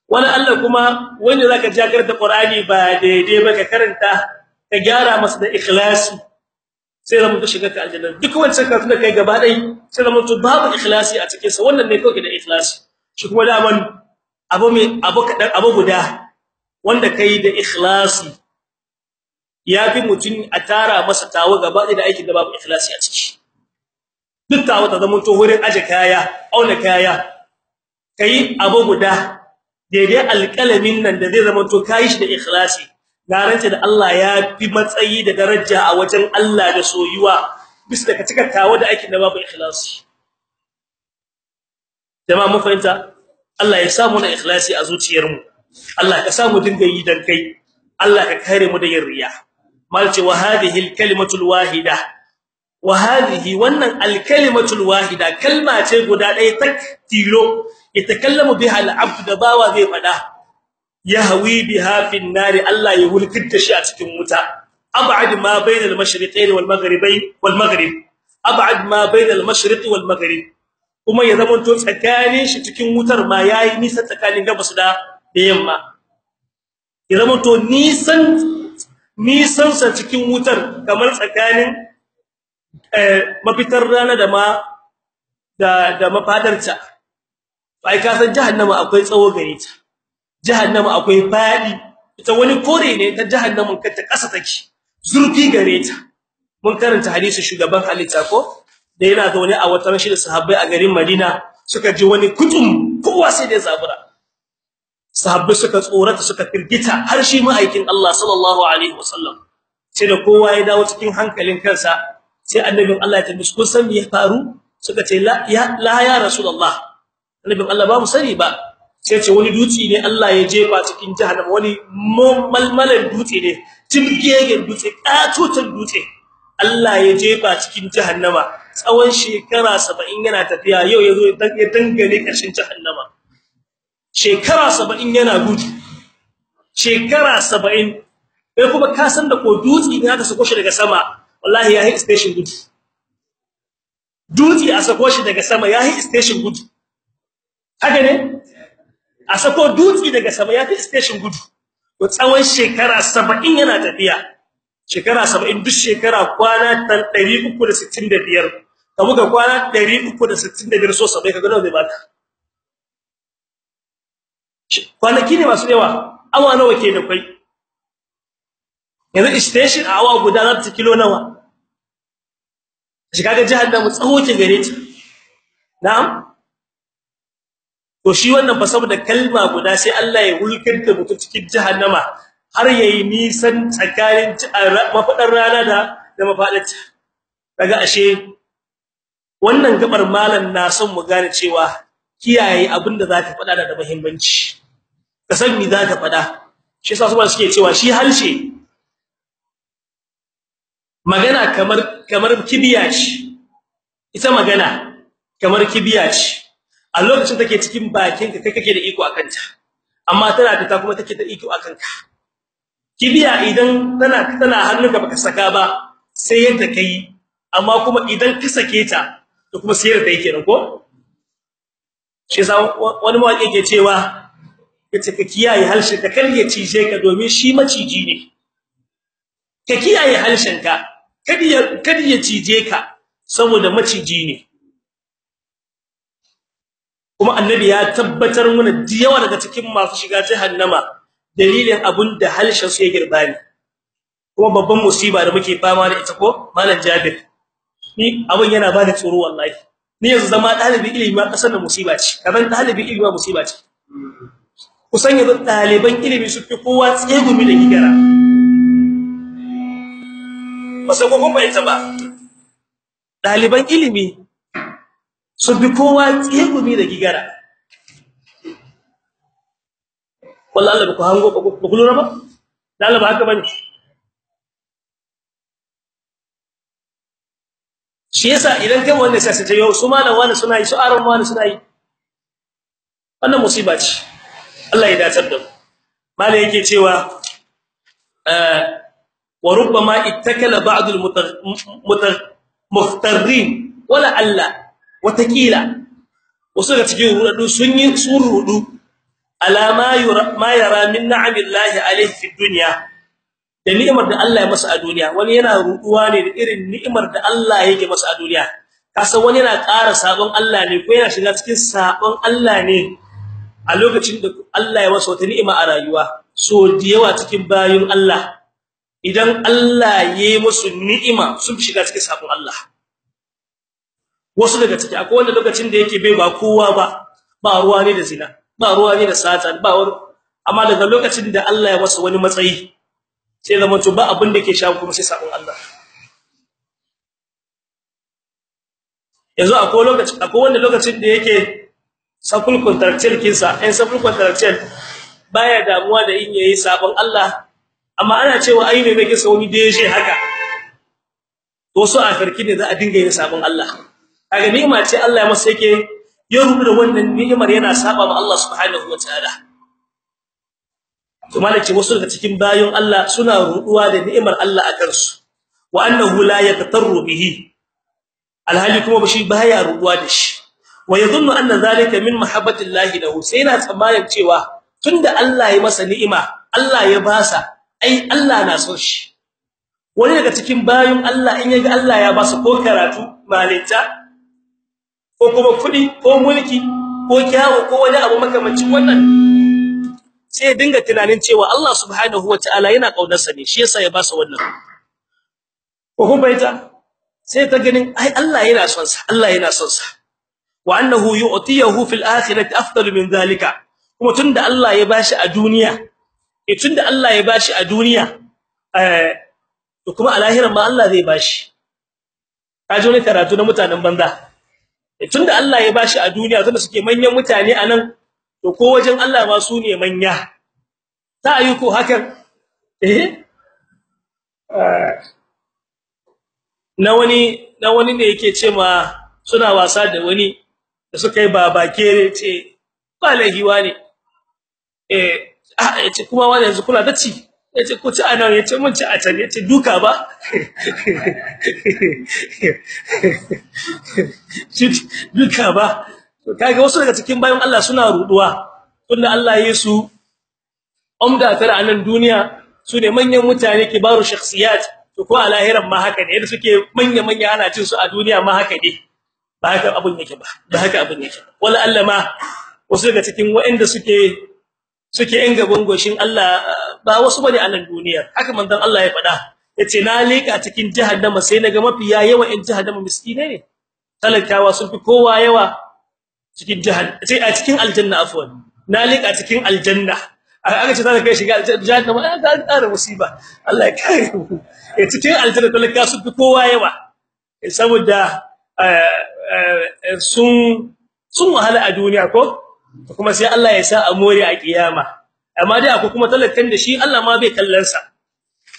A: Wani Allah kuma wanda zaka ji karanta Qur'ani ba daidai ba ka karanta ka gyara masa da ikhlasi sai za mu ta shiga ka aljanna. Duk wancan karatu da kai gaba dai sai za mu to babu ikhlasi a cikin sa wannan ne kawai da ikhlasi. Shi kuma da man abu mai abu kadan abu guda wanda kai da ikhlasi yafi mutun a tara masa tawo gaba da aikin da babu ikhlasi a ciki. Duk tawo ta zama to wurin aje kaya auna kaya kai abu guda daidai alƙalamin nan da zai zama to kai shi da ikhlasi. Garance da Allah ya fi matsayi da daraja a wajen Allah da soyuwa bisa da ka cika tawo da aikin da babu ikhlasi. Jama'a mu fahimta? Allah ya samu na ikhlasi a zuciyarmu. Allah ka samu dinga yi dan kai. Allah ka kare mu da yin riya. Malce wa hadhihi alkalimatul wahida. Wa hadhihi wannan alkalimatul wahida kalma ce guda ɗaya tak tilo. Yatakallamu biha al'abd da bawa zai fada yahwi biha fi an-nar Allah ya hulkita shi a cikin wuta. Ab'ad ma bayna al-mashriqayn wal maghribayn ab'ad ma bayna al-mashriq wal kuma ya zama to tsakanin shi cikin wutar ma yayi nisa tsakanin gabas da da yamma. Ya zama to nisan nisan sa cikin wutar kamar tsakanin eh mafitar rana da ma da da mafadarta. Ai ka san jahannama akwai tsawo gare ta. Jahannama akwai faɗi ita wani kore ne ta jahannamin kanta kasa take. Zurfi gare ta. Mun karanta hadisi shugaban halitta ko? Da yana zaune a wata rashi da sahabbai a garin Madina suka ji wani kutum kowa sai da zabura. Sahabbai suka tsorata suka firgita har shi ma'aikin Allah sallallahu alaihi wasallam. Sai da kowa ya dawo cikin hankalin kansa sai annabin Allah ya tambaye kun san me ya faru? Suka ce la ya la rasulullah. Annabin Allah ba mu sani ba. Sai ce wani dutse ne Allah ya jefa cikin jahannama wani malmalan dutse ne tibgegen dutse katotan dutse Allah ya jefa cikin jahannama. Tsawon shekara 70 yana tafiya yau ya zo ya dangane ƙarshen jahannama. Shekara 70 yana gudu. Shekara 70 kai kuma ka san da ko dutse ne aka sako shi daga sama wallahi ya yi station gudu. Dutse a sako shi daga sama ya yi station gudu. Haka ne? A sako dutse daga sama ya fi station gudu. To tsawon shekara 70 yana tafiya. Shekara 70 duk shekara kwana 365 ka buga kwana 365 so sabai kaga nawa zai baka? Kwanaki ne masu yawa. Awa nawa ke da kai yanzu station awa guda za ta kilo nawa? Shi kaga jahannama tsawo ke gare ta. Na'am? To shi wannan fa saboda kalma guda sai Allah ya hulkar da mutum cikin jahannama har yayi nisan tsakanin mafadar rana da da mafadarta daga ashe wannan gabar malan na son mu gane cewa kiyaye abin da zaka fada da muhimmanci. Ka san me zaka fada shi yasa su suke cewa shi harshe magana kamar kamar kibiya ce. Ita magana kamar kibiya ce. A lokacin take cikin bakinka kai kake da iko akan ta amma tana da ta kuma take da iko akan ka kibiya idan tana tana hannunka baka saka ba sai yadda kai amma kuma idan ka sake ta to kuma sai yadda yake ko? Shi yasa wani mawaki yake cewa ya ce ka kiyaye harshen ka kar ya cije ka domin shi maciji ne. Ka kiyaye harshen ka kada ya kada ya cije ka saboda maciji ne. Kuma annabi ya tabbatar mana diyawa daga cikin masu shiga jahannama dalilin abunda halshen su ya girba ne. Kuma babban musiba da muke fama da ita ko? Malam Jabir. Ni abun yana bani tsoro wallahi. Ni yanzu zama dalibi ilimi ma ƙasar da musiba ce. Kaman dalibi ilimi ma musiba ce. Kusan yanzu daliban ilimi su fi kowa tsegumi da gigara. Ba ko kuma ita ba. Daliban ilimi su bi kowa tsegumi da gigara. Wallahi Allah ku hango ba ku lura ba? Allah ba haka ba ne shi yasa idan kai wanda sai sai yau su malam wani suna yi su aron wani suna yi. Wannan musiba ce. Allah ya dace da malai yake cewa eh wa rubbama ittakala ba'd al-mukhtarrin wala alla wataƙila. Wasu daga cikin rudu sun yi surudu alama ma yara min na'amillahi alayhi fi dunya. Da ni'imar da Allah ya masa a duniya. Wani yana ruduwa ne da irin ni'imar da Allah yake masa a duniya. Kasa wani yana ƙara sabon Allah ne ko yana shiga cikin sabon Allah ne a lokacin da Allah ya masa wata ni'ima a rayuwa? So da yawa cikin bayin Allah idan Allah ya yi musu ni'ima sun shiga cikin sabon Allah. Wasu daga ciki akwai wanda lokacin da yake bai ba kowa ba ba ruwa ne da zina ba ruwa ne da sata ba amma daga lokacin da Allah ya masa wani matsayi sai zaman to ba abin da yake sha kuma sai sabon Allah. Yanzu akwai lokaci akwai wanda lokacin da yake sakul contractual kinsa ɗan sakul contractual baya damuwa da in yayi sabon Allah amma ana cewa ai ne zai kisa wani deje haka? To so a farki ne za a dinga yin sabon Allah. Kaga ni'ima ce Allah ya masa yake ya rubu da wannan ni'imar yana saba ma Allah subhanahu wataala to malaki wasu daga cikin bayon Allah suna ruduwa da ni'imar Allah a kansu. Wa annahu la yaqtaru bihi. Alhali kuma bashi baya ruduwa da shi. Wa yadhunnu anna zalika min mahabbati Allah lahu. Sai yana tsammanin cewa tunda Allah ya masa ni'ima Allah ya basa ai Allah na son shi. Wani daga cikin bayon Allah in yaga Allah ya basa ko karatu malinta ko kuma kuɗi ko mulki ko kyawu ko wani abu makamancin wannan sai dinga tunanin cewa Allah subhanahu wataala yana kaunarsa ne shi yasa ya ba su wannan. Ko kuma ita sai ta ganin ai Allah yana son sa Allah yana son sa wa annahu yu'tiyahu fil akhirati afdalu min zalika kuma tunda Allah ya bashi a duniya eh tunda Allah ya bashi a duniya eh kuma a lahirin ma Allah zai bashi kaje ne karatu na mutanen banza? Tunda Allah ya bashi a duniya tunda suke manyan mutane a nan to ko wajen Allah ma su ne manya. Ta yi ko hakan? Eh? Na wani na wani ne yake ce ma suna wasa da wani da suka yi babake ce ba lahiwa ne. Eh ah ya ce kuma wani yanzu kula da ci ya ce ko ci a nan ya ce mun ci a can. Yace duka ba? Duka ba. Kage wasu daga cikin bayan Allah suna ruduwa tunda Allah ya su umda tare a nan duniya su ne manyan mutane kibaru shakhsiyat to ko a lahiran ma haka ne yadda suke manya manya ana cin su a duniya ma haka ne. Ba haka abun yake ba ba haka abun yake wala Allah ma wasu daga cikin waɗanda suke suke yan gaban goshin Allah ba wasu ba ne a nan duniya. Haka manzon Allah ya faɗa ya ce na leka cikin jahannama sai na ga mafiya yawa in jahannama miskine ne. Talakawa sun fi kowa yawa cikin jahannama sai a cikin aljanna afwan. Na leka cikin aljanna. Aka ce zaka kai shiga jahannama an ga ƙara musiba. Allah ya kare mu. Eh cikin aljanna talakawa sun fi kowa yawa. Saboda sun sun wahala a duniya ko? Kuma sai Allah ya sa a more a kiyama. Amma dai akwai kuma talakan da shi Allah ma bai kallon sa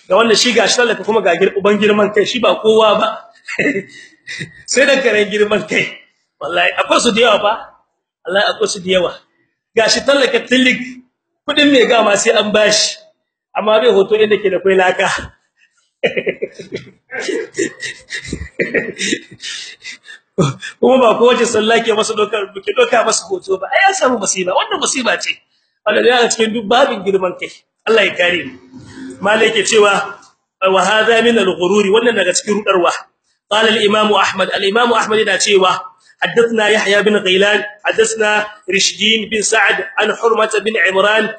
A: ga wanda shi gashi talaka kuma ga uban girman kai shi ba kowa ba. Sai da karen girman kai. Wallahi akwai su da yawa fa. Wallahi akwai su da yawa. Gashi talaka tilik kuɗin mai gama sai an bashi. Amma bai hoto inda ke da kai laka. Kuma ba kowace sallah ke masa dokar ke doka masa hoto ba. Ai ya samu musiba wannan musiba ce. Wanda da cikin duk girman kai. Allah ya kare mu. Cewa wa hadha min al-ghururi. Wannan daga cikin rudarwa. Qala al-imam ahmad. Al-imam ahmad yana cewa حدثنا يحيى بن غيلان حدثنا رشدين بن سعد عن حرمة بن عمران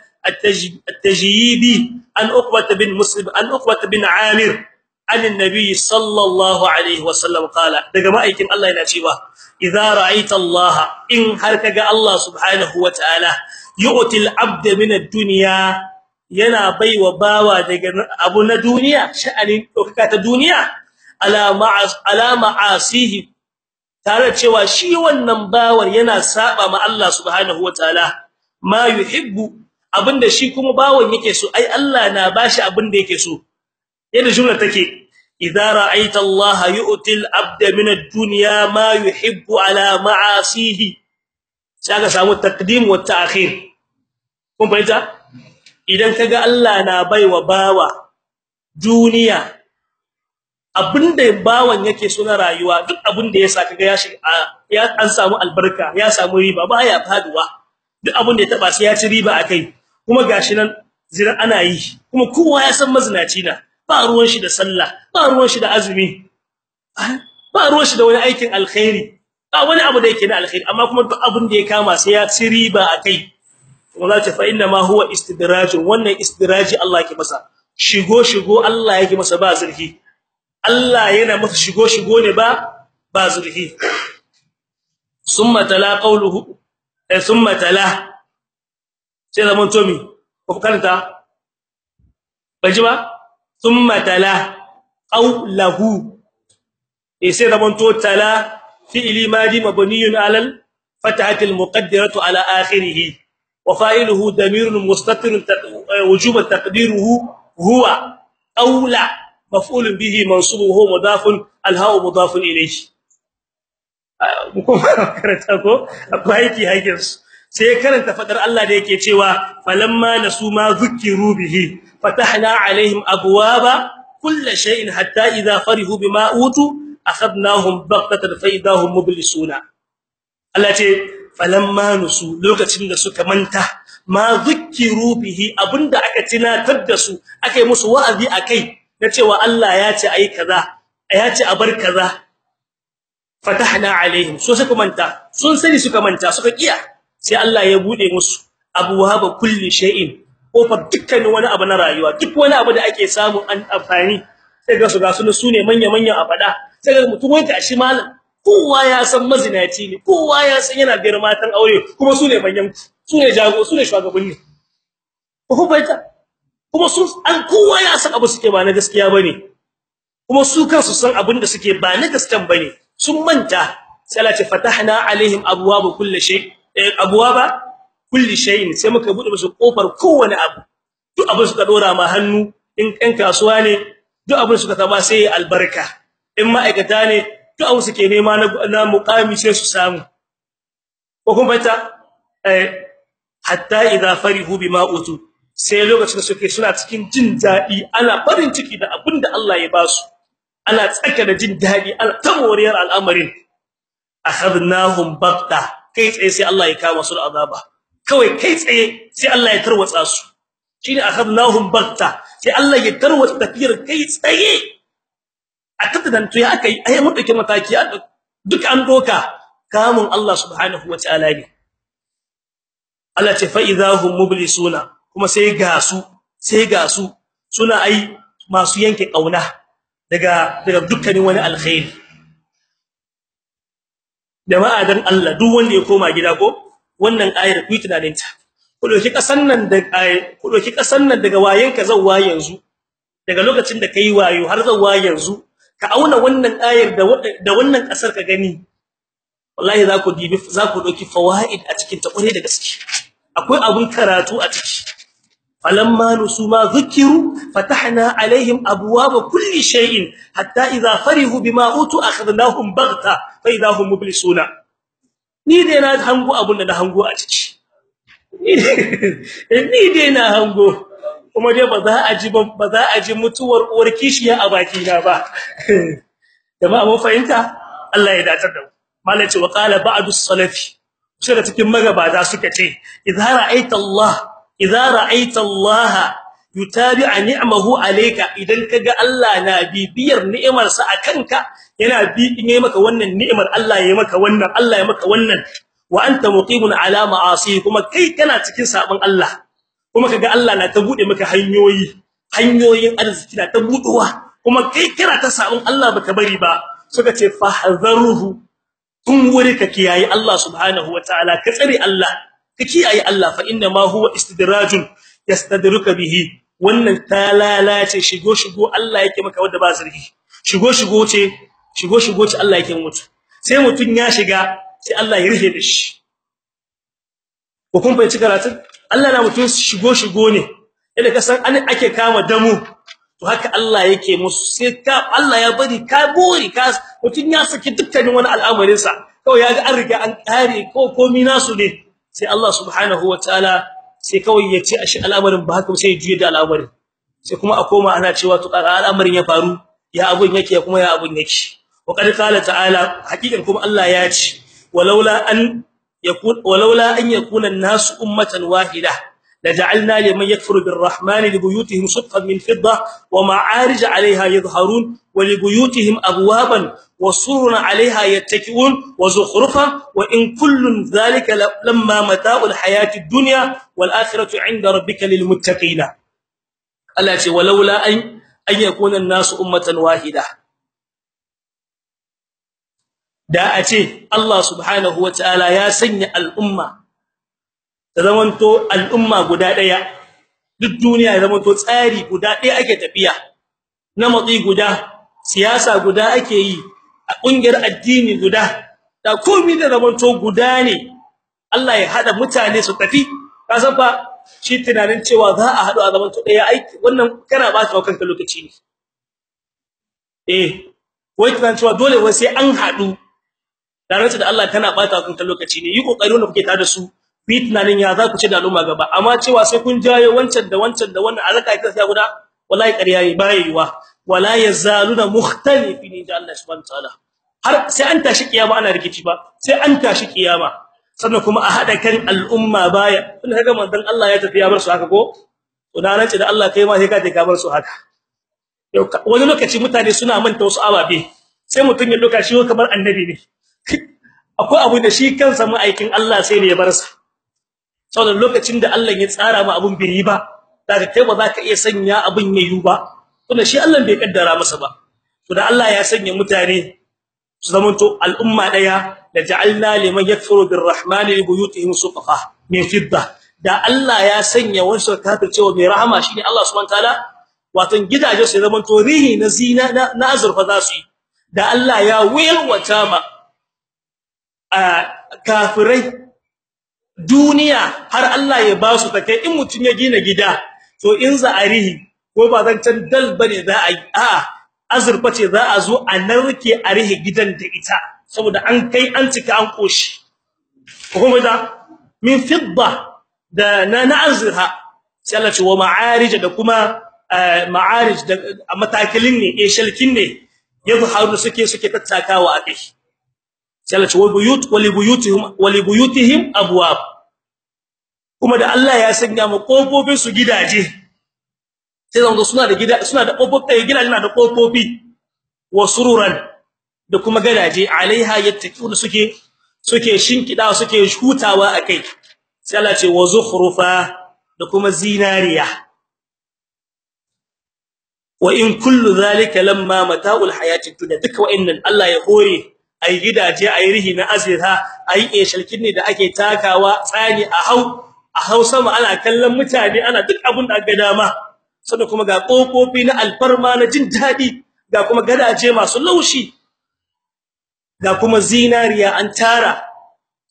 A: التجيبي عن عقبة بن مسلم عن عقبة بن عامر عن النبي صلى الله عليه وسلم قال daga ma'aikin Allah yana cewa idza ra'aita Allah in har kaga Allah subhanahu wataala yu'til 'abda min ad-dunya yana baiwa bawa daga abu na duniya sha'anin dokaka ta duniya ala ma'as ala ma'asihi tare cewa shi wannan bawar yana saba ma Allah subhanahu wataala ma yuhibbu abin da shi kuma bawon yake so ai Allah na bashi abin da yake so. Yadda jumla take idza ra'aita Allah yu'til 'abda min ad-dunya ma yuhibbu ala ma'asihi. Sai samu taqdim wa ta'khir. Kun fahimta? Idan kaga Allah na baiwa bawa duniya abin da bawan yake so na rayuwa duk abin da yasa kaga ya shiga ya an samu albarka ya samu riba baya faɗuwa. Duk abin da ya taba sai ya ci riba akai kuma gashi nan zira ana yi. Kuma kowa ya san mazinaci na. Ba ruwan shi da sallah ba ruwan shi da azumi. Ba ruwan shi da wani aikin alkhairi. Ba wani abu da yake na alkhairi amma kuma duk abin ya kama sai ya ci riba akai kuma fa inna ma huwa istidrajun. Wannan istidraji Allah yake masa. Shigo shigo Allah yake masa ba zurfi. Allah yana masa shigo shigo ne ba ba zurfi summa tala qawluhu eh summa tala sai zaman tomi ko karanta baji ba thumma tala qawluhu eh sai zaman to tala fi'li madi mabniyun alal fatahati almuqaddaratu ala akhirih wa fa'iluhu damirun mustatir wujub taqdiruhu huwa qawla maf'ul bihi mansubuhu mudafun alhaw mudafun ilayhi mukum karanta ko akwai sai karanta fadar Allah da yake cewa falamma nasu ma zukiru bihi fatahna alaihim abwaba kulli shay'in hatta idha farihu bima utu akhadnahum baghtatan fa idahum mublisuna Allah ce falamma nasu lokacin da suka manta ma zukiru bihi abin da aka tunatar da su akai musu wa'azi akai na cewa Allah ya ce ayi kaza ya ce a bar kaza. Fatahna alaihim so suka manta sun sani suka manta suka kiya. Sai Allah ya buɗe musu abwaba kulli shay'in ƙofar dukkan wani abu na rayuwa duk wani abu da ake samu an amfani. Sai ga su ga su su ne manya manya a fada sai ga mutum wanda shi malam kowa ya san mazinaci ne kowa ya san yana da matan aure kuma su ne manyan su ne jago su ne shugabanni. Ko baita kuma su an kowa ya san abu suke ba na gaskiya ba ne kuma su kansu san abin da suke ba na gaskiyan ba ne sun manta sai Allah ce fatahna alaihim abwaaba kulli shay abwaaba kulli shay'in. Sai muka buɗe musu ƙofar kowane abu. Duk abin suka dora ma hannu in kan kasuwa ne duk abin suka taba sai albarka. In ma'aikata ne duk abin suke nema na muqami sai su samu. Ko kuma ta eh hatta idza farihu bima utu. Sai lokacin da suke suna cikin jin daɗi ana farin ciki da abin da Allah ya ba su. Ana tsaka da jin daɗi ana tamoriyar al'amarin. Akhadnahum baqta kai tsaye sai Allah ya kama su da azaba. Kawai kai tsaye sai Allah ya tarwatsa su. Shine akhadnahum bagta sai Allah ya tarwata tafiyar kai tsaye. A tattadan to ya akai ai mun ɗauke mataki duk an doka kamun Allah subhanahu wataala ne. Allah ce fa idahum mublisuna. Kuma sai ga su sai ga su suna ai masu yanke ƙauna daga daga dukkanin wani alkhairi. Jama'a dan Allah duk wanda ya koma gida ko wannan ayar ku tunanin ta ku doki kasan nan da ku doki kasan nan daga wayenka zawwa yanzu daga lokacin da kai wayo har zawwa yanzu ka auna wannan ayar da da wannan ƙasar ka gani. Wallahi za ku dibi za ku doki fawaid a cikin ta kware da gaske. Akwai abun karatu a ciki. Falamma nusuma dhukiru fatahna alaihim abwaaba kulli shay'in hatta idha farihu bima utu akhadnahum baghta fa idha hum mublisuna ni dai na hango abun da hango a ciki ni dai na hango kuma dai ba za a ji ba za a ji mutuwar uwar kishiya a baki na ba jama'a mun fahimta Allah ya datar da mu malaci wa qala ba'du salafi sai cikin magabata suka ce idza ra'aita Allah idza ra'aita Allah yutabi'a ni'amahu alayka. Idan kaga Allah na bibiyar ni'imar sa akanka yana bi in maka wannan ni'imar Allah ya maka wannan Allah ya maka wannan. Wa anta muqimun ala ma'asi kuma kai kana cikin sabon Allah. Kuma kaga Allah na ta buɗe maka hanyoyi hanyoyin arziki na ta buduwa kuma kai kana ta sabon Allah baka bari ba. Suka ce fahzaruhu. Kun wuri ka kiyaye Allah subhanahu wataala ka tsare Allah. Ka kiyaye Allah fa inna ma huwa istidrajun yastadruka bihi. Wannan talalace shigo shigo Allah yake maka wanda ba zargi. Shigo shigo ce shigo shigo ce Allah yake mutu. Sai mutun ya shiga sai Allah ya rufe da shi. Ko kun fahimci karatun? Allah na mutun shigo shigo ne. Yadda ka san an ake kama damu to haka Allah yake musu. Sai ka Allah ya bari ka bori ka mutun ya saki dukkanin wani al'amarin sa kawai yaga an riga an kare ko komai nasu ne. sai Allah subhanahu wataala sai kawai ya ce ashi al'amarin ba haka sai ya juye da al'amarin sai kuma a koma ana cewa to al'amarin ya faru ya abun yake kuma ya abun yake wa qad qala ta'ala hakikan kuma Allah ya ce walaula an yakun walaula an yakuna an-nasu ummatan wahida لجعلنا لمن يكفر بالرحمن لبيوتهم سقفا من فضة ومعارج عليها يظهرون ولبيوتهم أبوابا وسرر عليها يتكئون وزخرفا وإن كل ذلك لما متاع الحياة الدنيا والآخرة عند ربك للمتقين التي ولولا أن أن يكون الناس أمة واحدة da a ce Allah subhanahu wataala ya sanya al'umma ta zamanto al'umma guda daya duk duniya ya zamanto tsari guda daya ake tafiya na matsi guda siyasa guda ake yi A ƙungiyar addini guda da komai da zamanto guda ne Allah ya hada mutane su tafi. Kasan fa shi tunanin cewa za a hadu a zamanto ɗaya aiki wannan kana ba ta kanka lokaci ne. Eh wai tunanin cewa dole wai sai an hadu da da Allah kana bata kanka lokaci ne. Yi ƙoƙari wanda kuke tare da su tunanin ya za ku ci da al'umma gaba. Amma cewa sai kun jayo wancan da wancan da wannan alaka ita sai guda wallahi ƙarya yi bayewa wala yazaluna mukhtalifin inda Allah subhanahu wataala har sai an tashi kiyama ana rikici ba sai an tashi kiyama. Sannan kuma a hada kan al'umma baya. Tun kaga manzon Allah ya tafi ya bar su haka ko? To da Allah kai ma sai ka tafi ka bar su haka. Wani lokaci mutane suna manta wasu ababe. Sai mutun ya doka shi kamar annabi ne. Akwai abu da shi kansa ma'aikin Allah sai ne ya bar sa. Saboda lokacin da Allah ya tsara ma abun bai yi ba daga kai ba za ka iya sanya abun yayi ba. Kuma shi Allah bai kaddara masa ba. To da Allah ya sanya mutane su zamanto al'umma ɗaya da ja'alna liman yakfuru birrahmani li buyutihim suqafa min fidda. Da Allah ya sanya wasu kafircewa mai rahama shine Allah subhanahu wataala wato gidaje su zamanto rihi na zina na azurfa za su yi. Da Allah ya wayarwata ma kafirai duniya har Allah ya ba su take in mutun ya gina gida to in za ko ba zan can dal ba ne za a a azurfa ce za a zo a narke a rihi gidan da ita saboda an kai an cika an koshi kuma da min fidda da na na azurha sai Allah ce wa ma'arij da kuma ma'arij da matakilin ne eh shalkin ne yadhharu suke suke tattakawa a kai. Sai Allah ce wa buyut wa li buyutihim wa li buyutihim abwab kuma da Allah ya sanya mu kofofin su gidaje sai zan suna da gida suna da kofofi gidaje na da kofofi wa sururan da kuma gadaje. Alaiha yattaquna suke suke shinkida suke hutawa akai sai Allah ce wa zukhrufa da kuma zinariya. Wa in kullu zalika lamma mata'ul hayatid dunya. Duka wa'annan Allah ya hore ai gidaje ai rihi na azira ai eshalkin ne da ake takawa tsani a hau a hausa ma ana kallon mutane ana duk abun da aka dama. Sannan kuma ga kofofi na alfarma na jin daɗi ga kuma gadaje masu laushi ga kuma zinariya an tara.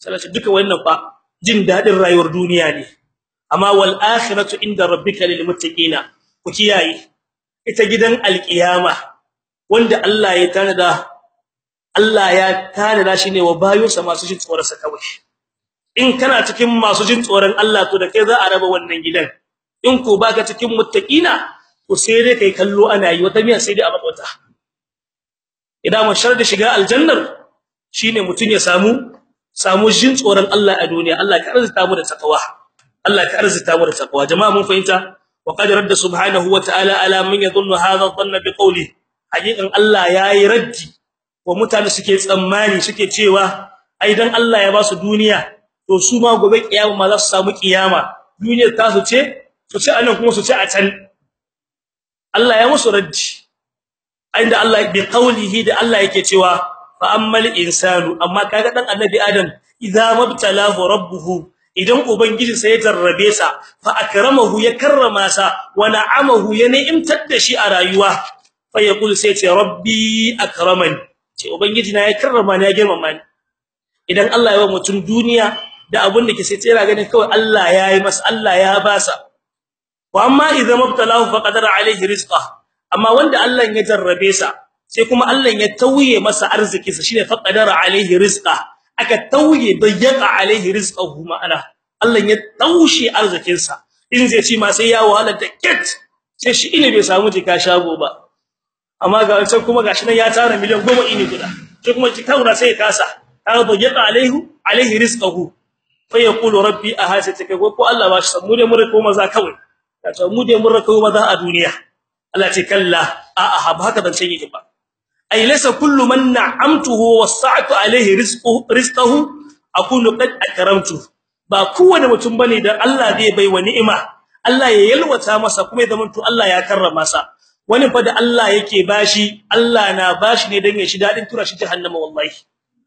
A: Sallallahu duka wannan fa jin daɗin rayuwar duniya ne. Amma wal akhiratu inda rabbika lil muttaqina. Ku kiyaye ita gidan alkiyama wanda Allah ya tanada Allah ya tanada shi ne wa bayonsa masu jin tsoron sa kawai. In kana cikin masu jin tsoron Allah to da kai za a raba wannan gidan. In ko baka cikin muttaqina to sai dai kai kallo ana yi wata miya sai dai a makwata idan mun sharda shiga aljannar shine mutun ya samu samu jin tsoron Allah a duniya. Allah ka arzuta mu da takawa Allah ka arzuta mu da takawa jama'a mun fahimta? Wa qad radda subhanahu wa ta'ala ala man yadhunnu hadha dhanna bi qawli hakikan Allah yayi raddi wa mutane suke tsammani suke cewa ai dan Allah ya ba su duniya to su ma gobe kiyama ma za su samu kiyama. Duniyar ta su ce su ce a nan kuma su ce a can. Allah ya musu raddi. Inda Allah bi qawlihi da Allah yake cewa fa ammal insanu. Amma kaga dan annabi adam idza mabtalahu rabbuhu idan ubangiji sai ya jarrabe sa fa akramahu ya karrama sa wa na'amahu ya ni'imtar da shi a rayuwa. Fa yaqul sai ce rabbi akramani. Ce ubangiji na ya karrama ni ya girmama ni. Idan Allah ya wa mutum duniya da abun da ke sai tsira ganin kawai Allah ya yi masa Allah ya basa wa amma idza mabtalahu fa qadara alaihi rizqa amma wanda Allah ya jarrabe sa sai kuma Allah ya tauye masa arziki sa shine fa qadara alaihi rizqa aka tauye dayyaka alaihi rizqahu ma'ana. Allah ya taushe arzikin sa. In zai ci ma sai ya wahala da ket sai shi ine bai samu jika shago ba. Amma ga wancan kuma gashi nan ya tara miliyan 10 ini guda. Sai kuma jika guda sai ya kasa. Kaga dayyaka alaihi alaihi rizqahu. Fa yaqulu rabbi ahasataka ko Allah ba shi samu ne mun ko maza kawai. Ta mu dai mun rako maza a duniya. Allah ce kalla a a ba haka zance yake ba. Ay laysa kullu man na'amtuhu wasa'tu alayhi rizquhu rizquhu akunu qad akramtu. Ba kowane mutum ba ne da Allah zai bai wa ni'ima. Allah ya yalwata masa kuma ya zamanto Allah ya karrama sa. Wani fa da Allah yake bashi Allah na bashi ne dan ya shi daɗin tura shi jahannama wallahi.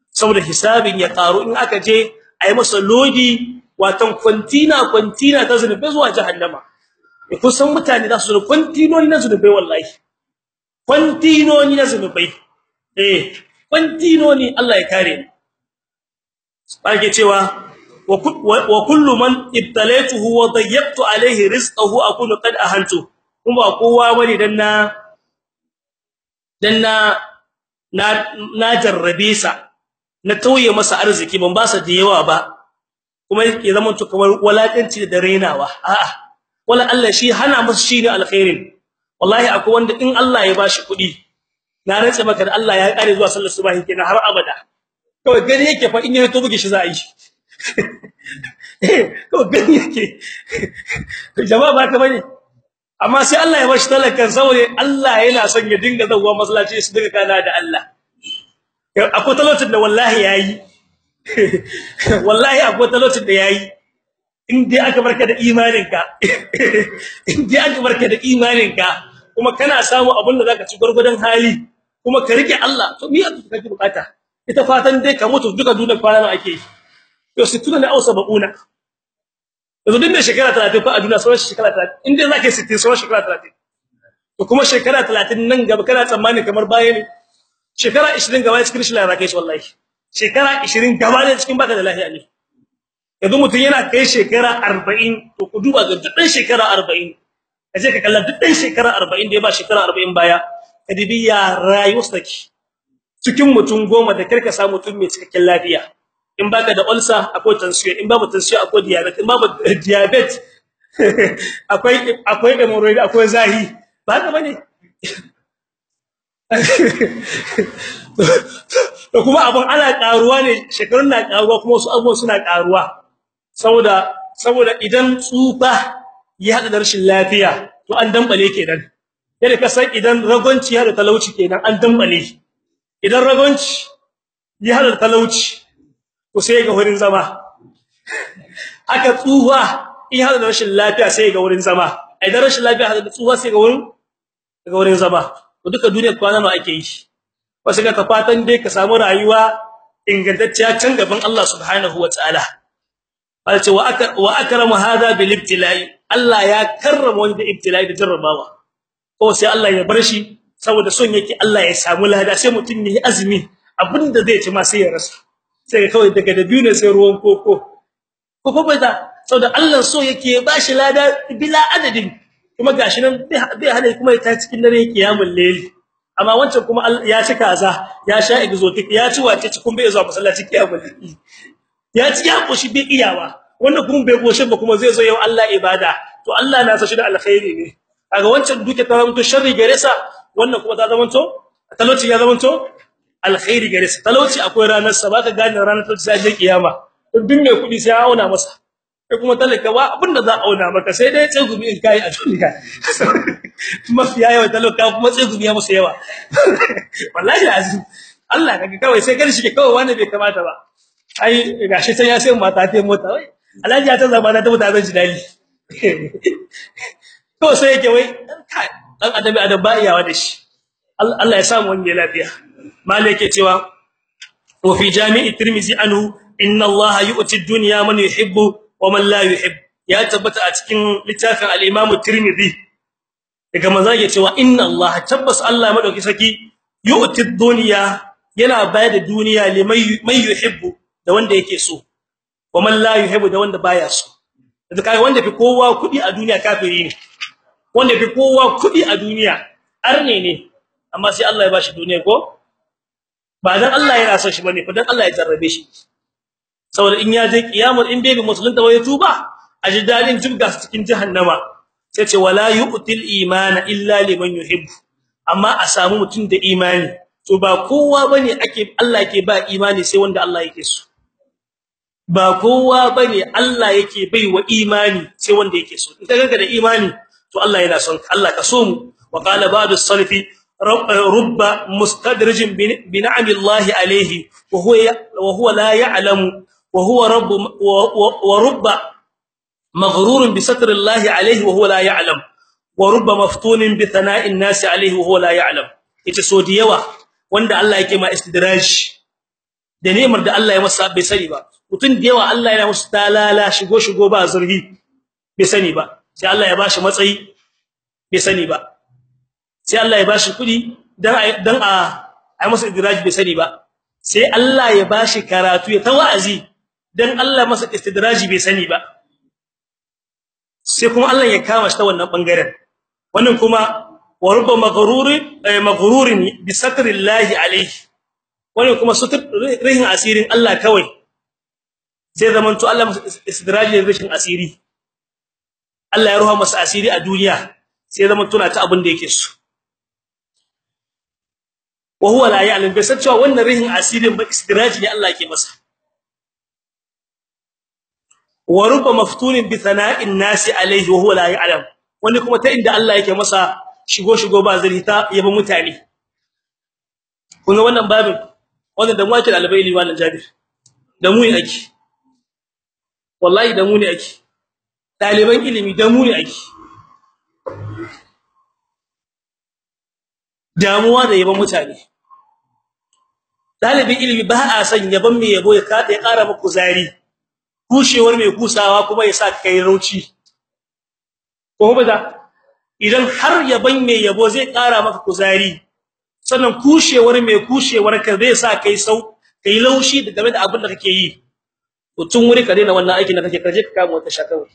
A: Saboda hisabin ya karu in aka je ayi masa lodi watan kwantina kwantina ta zunubi zuwa jahannama. Kusan mutane za su zo kwantinoni na zunubai wallahi. Kwantinoni na zunubai. Eh kwantinoni Allah ya kare ni bage cewa wa kullu man ibtalaytuhu wa dayyaqtu alayhi rizqahu aqulu qad ahantu. Kuma kowa ba ne dan na dan na na jarrabe sa na tauye masa arziki ban ba sa da yawa ba. Kuma ya zama to kamar walakanci da renawa a'a. Wala Allah shi hana masa shi ne alkhairin. Wallahi akwai wanda in Allah ya bashi kuɗi na rantsa maka da Allah ya kare zuwa sallar subahi kenan har abada. Kawai gani yake fa in ya to buge za a yi. Kawai gani yake. Jama'a ba ka ba ne. Amma sai Allah ya bashi talakan saboda Allah yana son ya dinga zawwa masallaci su dinga kana da Allah. Akwai talautin da wallahi yayi wallahi akwai talautin da yayi in dai aka barka da imaninka in dai aka barka da imaninka kuma kana samu abin da zaka ci gurgudan hali kuma ka riƙe Allah to me kake buƙata ita fatan dai ka mutu duka dunan kwana ake to sittuna ne ausa bauna yanzu din da shekara 30 fa a duniya sauran shekara 30 in dai zaka 60 sauran shekara 30 to kuma shekara 30 nan gaba kana tsammani kamar baya ne. Shekara 20 gaba cikin shi lalaka shi wallahi. Shekara 20 gaba cikin baka da lafiya ne. Yanzu mutun yana kai shekara 40 to ku duba ga dukkan shekara 40 kaje ka kalla dukkan shekara 40 da ya ba shekara 40 baya kadibi ya rayu saki cikin mutum goma da kar ka samu mutum mai cikakken lafiya. In baka da ulcer akwai tension. In babu tension akwai diabetes. In babu diabetes akwai akwai hemorrhoid akwai zahi. Ba haka ba ne kuma abun ana karuwa ne shekarun na karuwa kuma su abubuwan suna karuwa saboda saboda idan tsufa ya hada da rashin lafiya to an dambale kenan. Yadda ka san idan ragonci ya hada talauci kenan an dambale. Idan ragonci ya hada talauci to sai ga wurin zama. Aka tsufa in hada da rashin lafiya sai ga wurin zama. Idan rashin lafiya hada da tsufa sai ga wurin ga wurin zama. To duka duniyar kwana ma ake yi? Wasu ga fatan dai ka samu rayuwa ingantacciya can gaban Allah subhanahu wataala alce wa akramu hada bil ibtilai Allah ya karrama wanda ibtilai da jarrabawa. Ko sai Allah ya bar shi saboda son yake Allah ya samu lada sai mutun ne azumi abin da zai ci ma sai ya rasa. Sai kawai daga da biyu ne sai ruwan koko. Koko bai da saboda Allah so yake ba shi lada bila adadin. Kuma gashi nan bai hada kuma ta cikin dare kiyamul layli amma wancan kuma ya ci kaza ya sha exotic ya ci wace ci kun bai zuwa masallaci kiyamul ya ci ya koshi bai iyawa wannan kuma bai goshe ba kuma zai zo yau Allah ibada. To Allah na sa shi da alkhairi ne. Kaga wancan duke ta zamanto sharri gare sa wannan kuma ta zamanto talauci ya zamanto alkhairi gare sa. Talauci akwai ranar sa baka gane ranar talauci sai je kiyama. Duk mai kuɗi sai auna masa. Kai kuma talaka ba abin da za a auna maka sai dai tsegumi in kai a duniya. Mafiya yawa talaka kuma tsegumi ya musu yawa. Wallahi azim Allah kaga kawai sai gari shi kawai wani bai kamata ba. Ai gashi sai ya sai mata ta mota wai. Alhaji ya canza mata ta mota zan ji dali to sai yake wai dan adabi adam ba iyawa da shi. Allah ya samu wani lafiya. Malai yake cewa wa fi jami'i tirmizi anhu inna Allah yu'ti ad-dunya man yuhibbu wa man la yuhib ya tabbata a cikin littafin al-imam tirmizi daga manzo yake cewa inna Allah tabbas Allah madauki saki yu'ti ad-dunya yana bayar da duniya liman yuhibbu da wanda yake so. Wa man la yuhibbu da wanda baya so. Da kai wanda fi kowa kuɗi a duniya kafiri ne. Wanda fi kowa kuɗi a duniya arne ne. Amma sai Allah ya bashi duniya ko? Ba dan Allah yana son shi ba ne fa dan Allah ya jarrabe shi. Saboda in ya je kiyamar in bai musulunta wai tuba ajdalin jibga cikin jahannama. Sai ce wala yu'til imana illa liman yuhibbu. Amma a samu mutum da imani to ba kowa ba ne ake Allah yake ba imani sai wanda Allah yake so. Ba kowa ba ne Allah yake baiwa imani sai wanda yake so. In kaga da imani to Allah yana son Allah ka so mu. Wa qala ba'du as-salafi rubba mustadrijin bi ni'amillahi alayhi wa huwa wa huwa la ya'lamu wa huwa rabb wa rubba maghrurun bi satrillahi alayhi wa huwa la ya'lam wa rubba maftunin bi thana'in nasi alayhi wa huwa la ya'lam. Ita so da yawa wanda Allah yake ma istidraj da nemar da Allah ya masa bai sani ba. Mutun da yawa Allah yana musu talala shigo shigo ba zurgi bai sani ba. Sai Allah ya bashi matsayi. Bai sani ba. Sai Allah ya bashi kuɗi dan dan a ai masa istidraj bai sani ba. Sai Allah ya bashi karatu ya tawazi dan Allah masa istidraji bai sani ba. Sai kuma Allah ya kama shi ta wannan ɓangaren wannan kuma wa rubba maghrurin maghrurin bi satrillahi alayhi. Wannan kuma sutur rihin asirin Allah kawai. Sai zaman to Allah rishin asiri. Allah ya ruha masa asiri a duniya sai zaman tuna ta abin da yake so. Wa huwa la ya'lam bi cewa wannan rihin asirin ba istidraji ne Allah yake masa. Wa rubba maftunin bi thana'in nasi alayhi wa huwa la ya'lam wani kuma ta inda Allah yake masa shigo shigo ba zari yaba mutane. Kun ga wannan babin? Wannan da mu ake wannan jabir. Da mu ne ake. Wallahi da mu ne ake. Daliban ilimi da mu ne ake. Damuwa da yaban mutane. Dalibin ilimi ba a san yaban mai yabo ya kada ya kara maka kuzari kushewar mai kusawa kuma ya sa kai rauci. Ko ba da idan har yaban mai yabo zai kara maka kuzari sannan kushewar mai kushewar ka zai sa kai sau kai laushi game da abin da kake yi. To tun wuri ka daina wannan aikin da kake kaje ka kama wata shakawa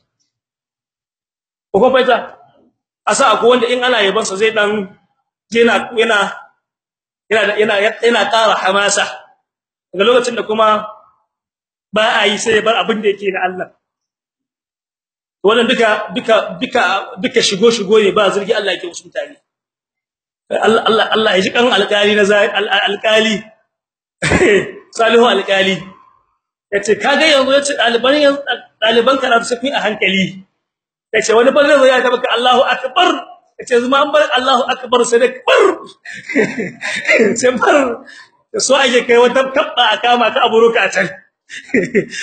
A: ko ko baita asa akwai wanda in ana yaban sa zai dan yana yana yana yana yana ƙara hamasa. Daga lokacin da kuma ba a yi sai bar abin da yake na Allah. Wannan duka duka duka duka shigo shigo ne ba zurgi Allah yake musu mutane. Allah Allah Allah ya ji kan alƙali na alƙali. Salihu alƙali. Ya ce kaga yanzu ya ce daliban daliban karatu sai a hankali. Yace wani ba zai ya ga Allahu akbar. Yace zuma an bar Allahu akbar sai da bar. Sai bar. So ake kai wata kabba a kama ka aburuka a can.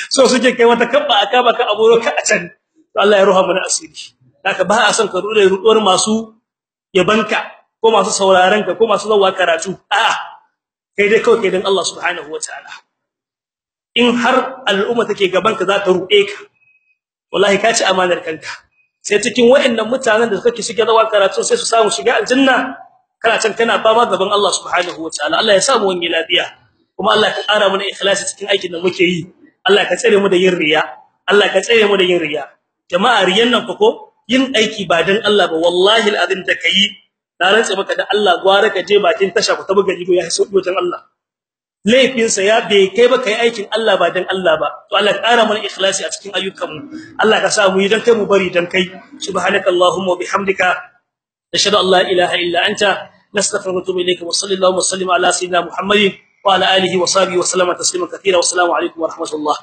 A: So suke kai wata kabba a kama ka aburuka a can. To Allah ya ruha mana asiri. Haka ba a son ka rude ruduwar masu yabanka ko masu sauraron ka ko masu zawa karatu. A kai dai kawai kai dan Allah subhanahu wataala in har al'umma take gaban ka za ta rude ka. Wallahi ka ci amanar kanka. Sai cikin wayannan mutanen da kake shige zawa karatu sai su samu shiga aljanna kana can kana fama gaban Allah subhanahu wataala Allah ya sa mu wani lafiya. Kuma Allah ka ƙara mana ikhlasi cikin aikin da muke yi. Allah ka tsare mu da yin riya. Allah ka tsare mu da yin riya. Jama'a riyan nan ko? Yin aiki ba dan Allah ba. Wallahi alazim da kai na rantsa maka da Allah gwara ka je bakin tasha ku tabuga ido ya sauƙi wajen Allah. laifinsa ya bai kai ba kai aikin Allah ba dan Allah ba. To Allah kara mana ikhlasi a cikin ayyukanmu. Allah ka sa mu yi dan kai mu bari dan kai. Subhanakallahumma wa bihamdika. Nashhadu an la ilaha illa anta. Nastaghfiruka wa natubu ilayka. Wa sallallahu wa sallim ala sayyidina muhammadin wa ala alihi wa sahbihi wa sallama taslima katira wa assalamu alaikum wa rahmatullah.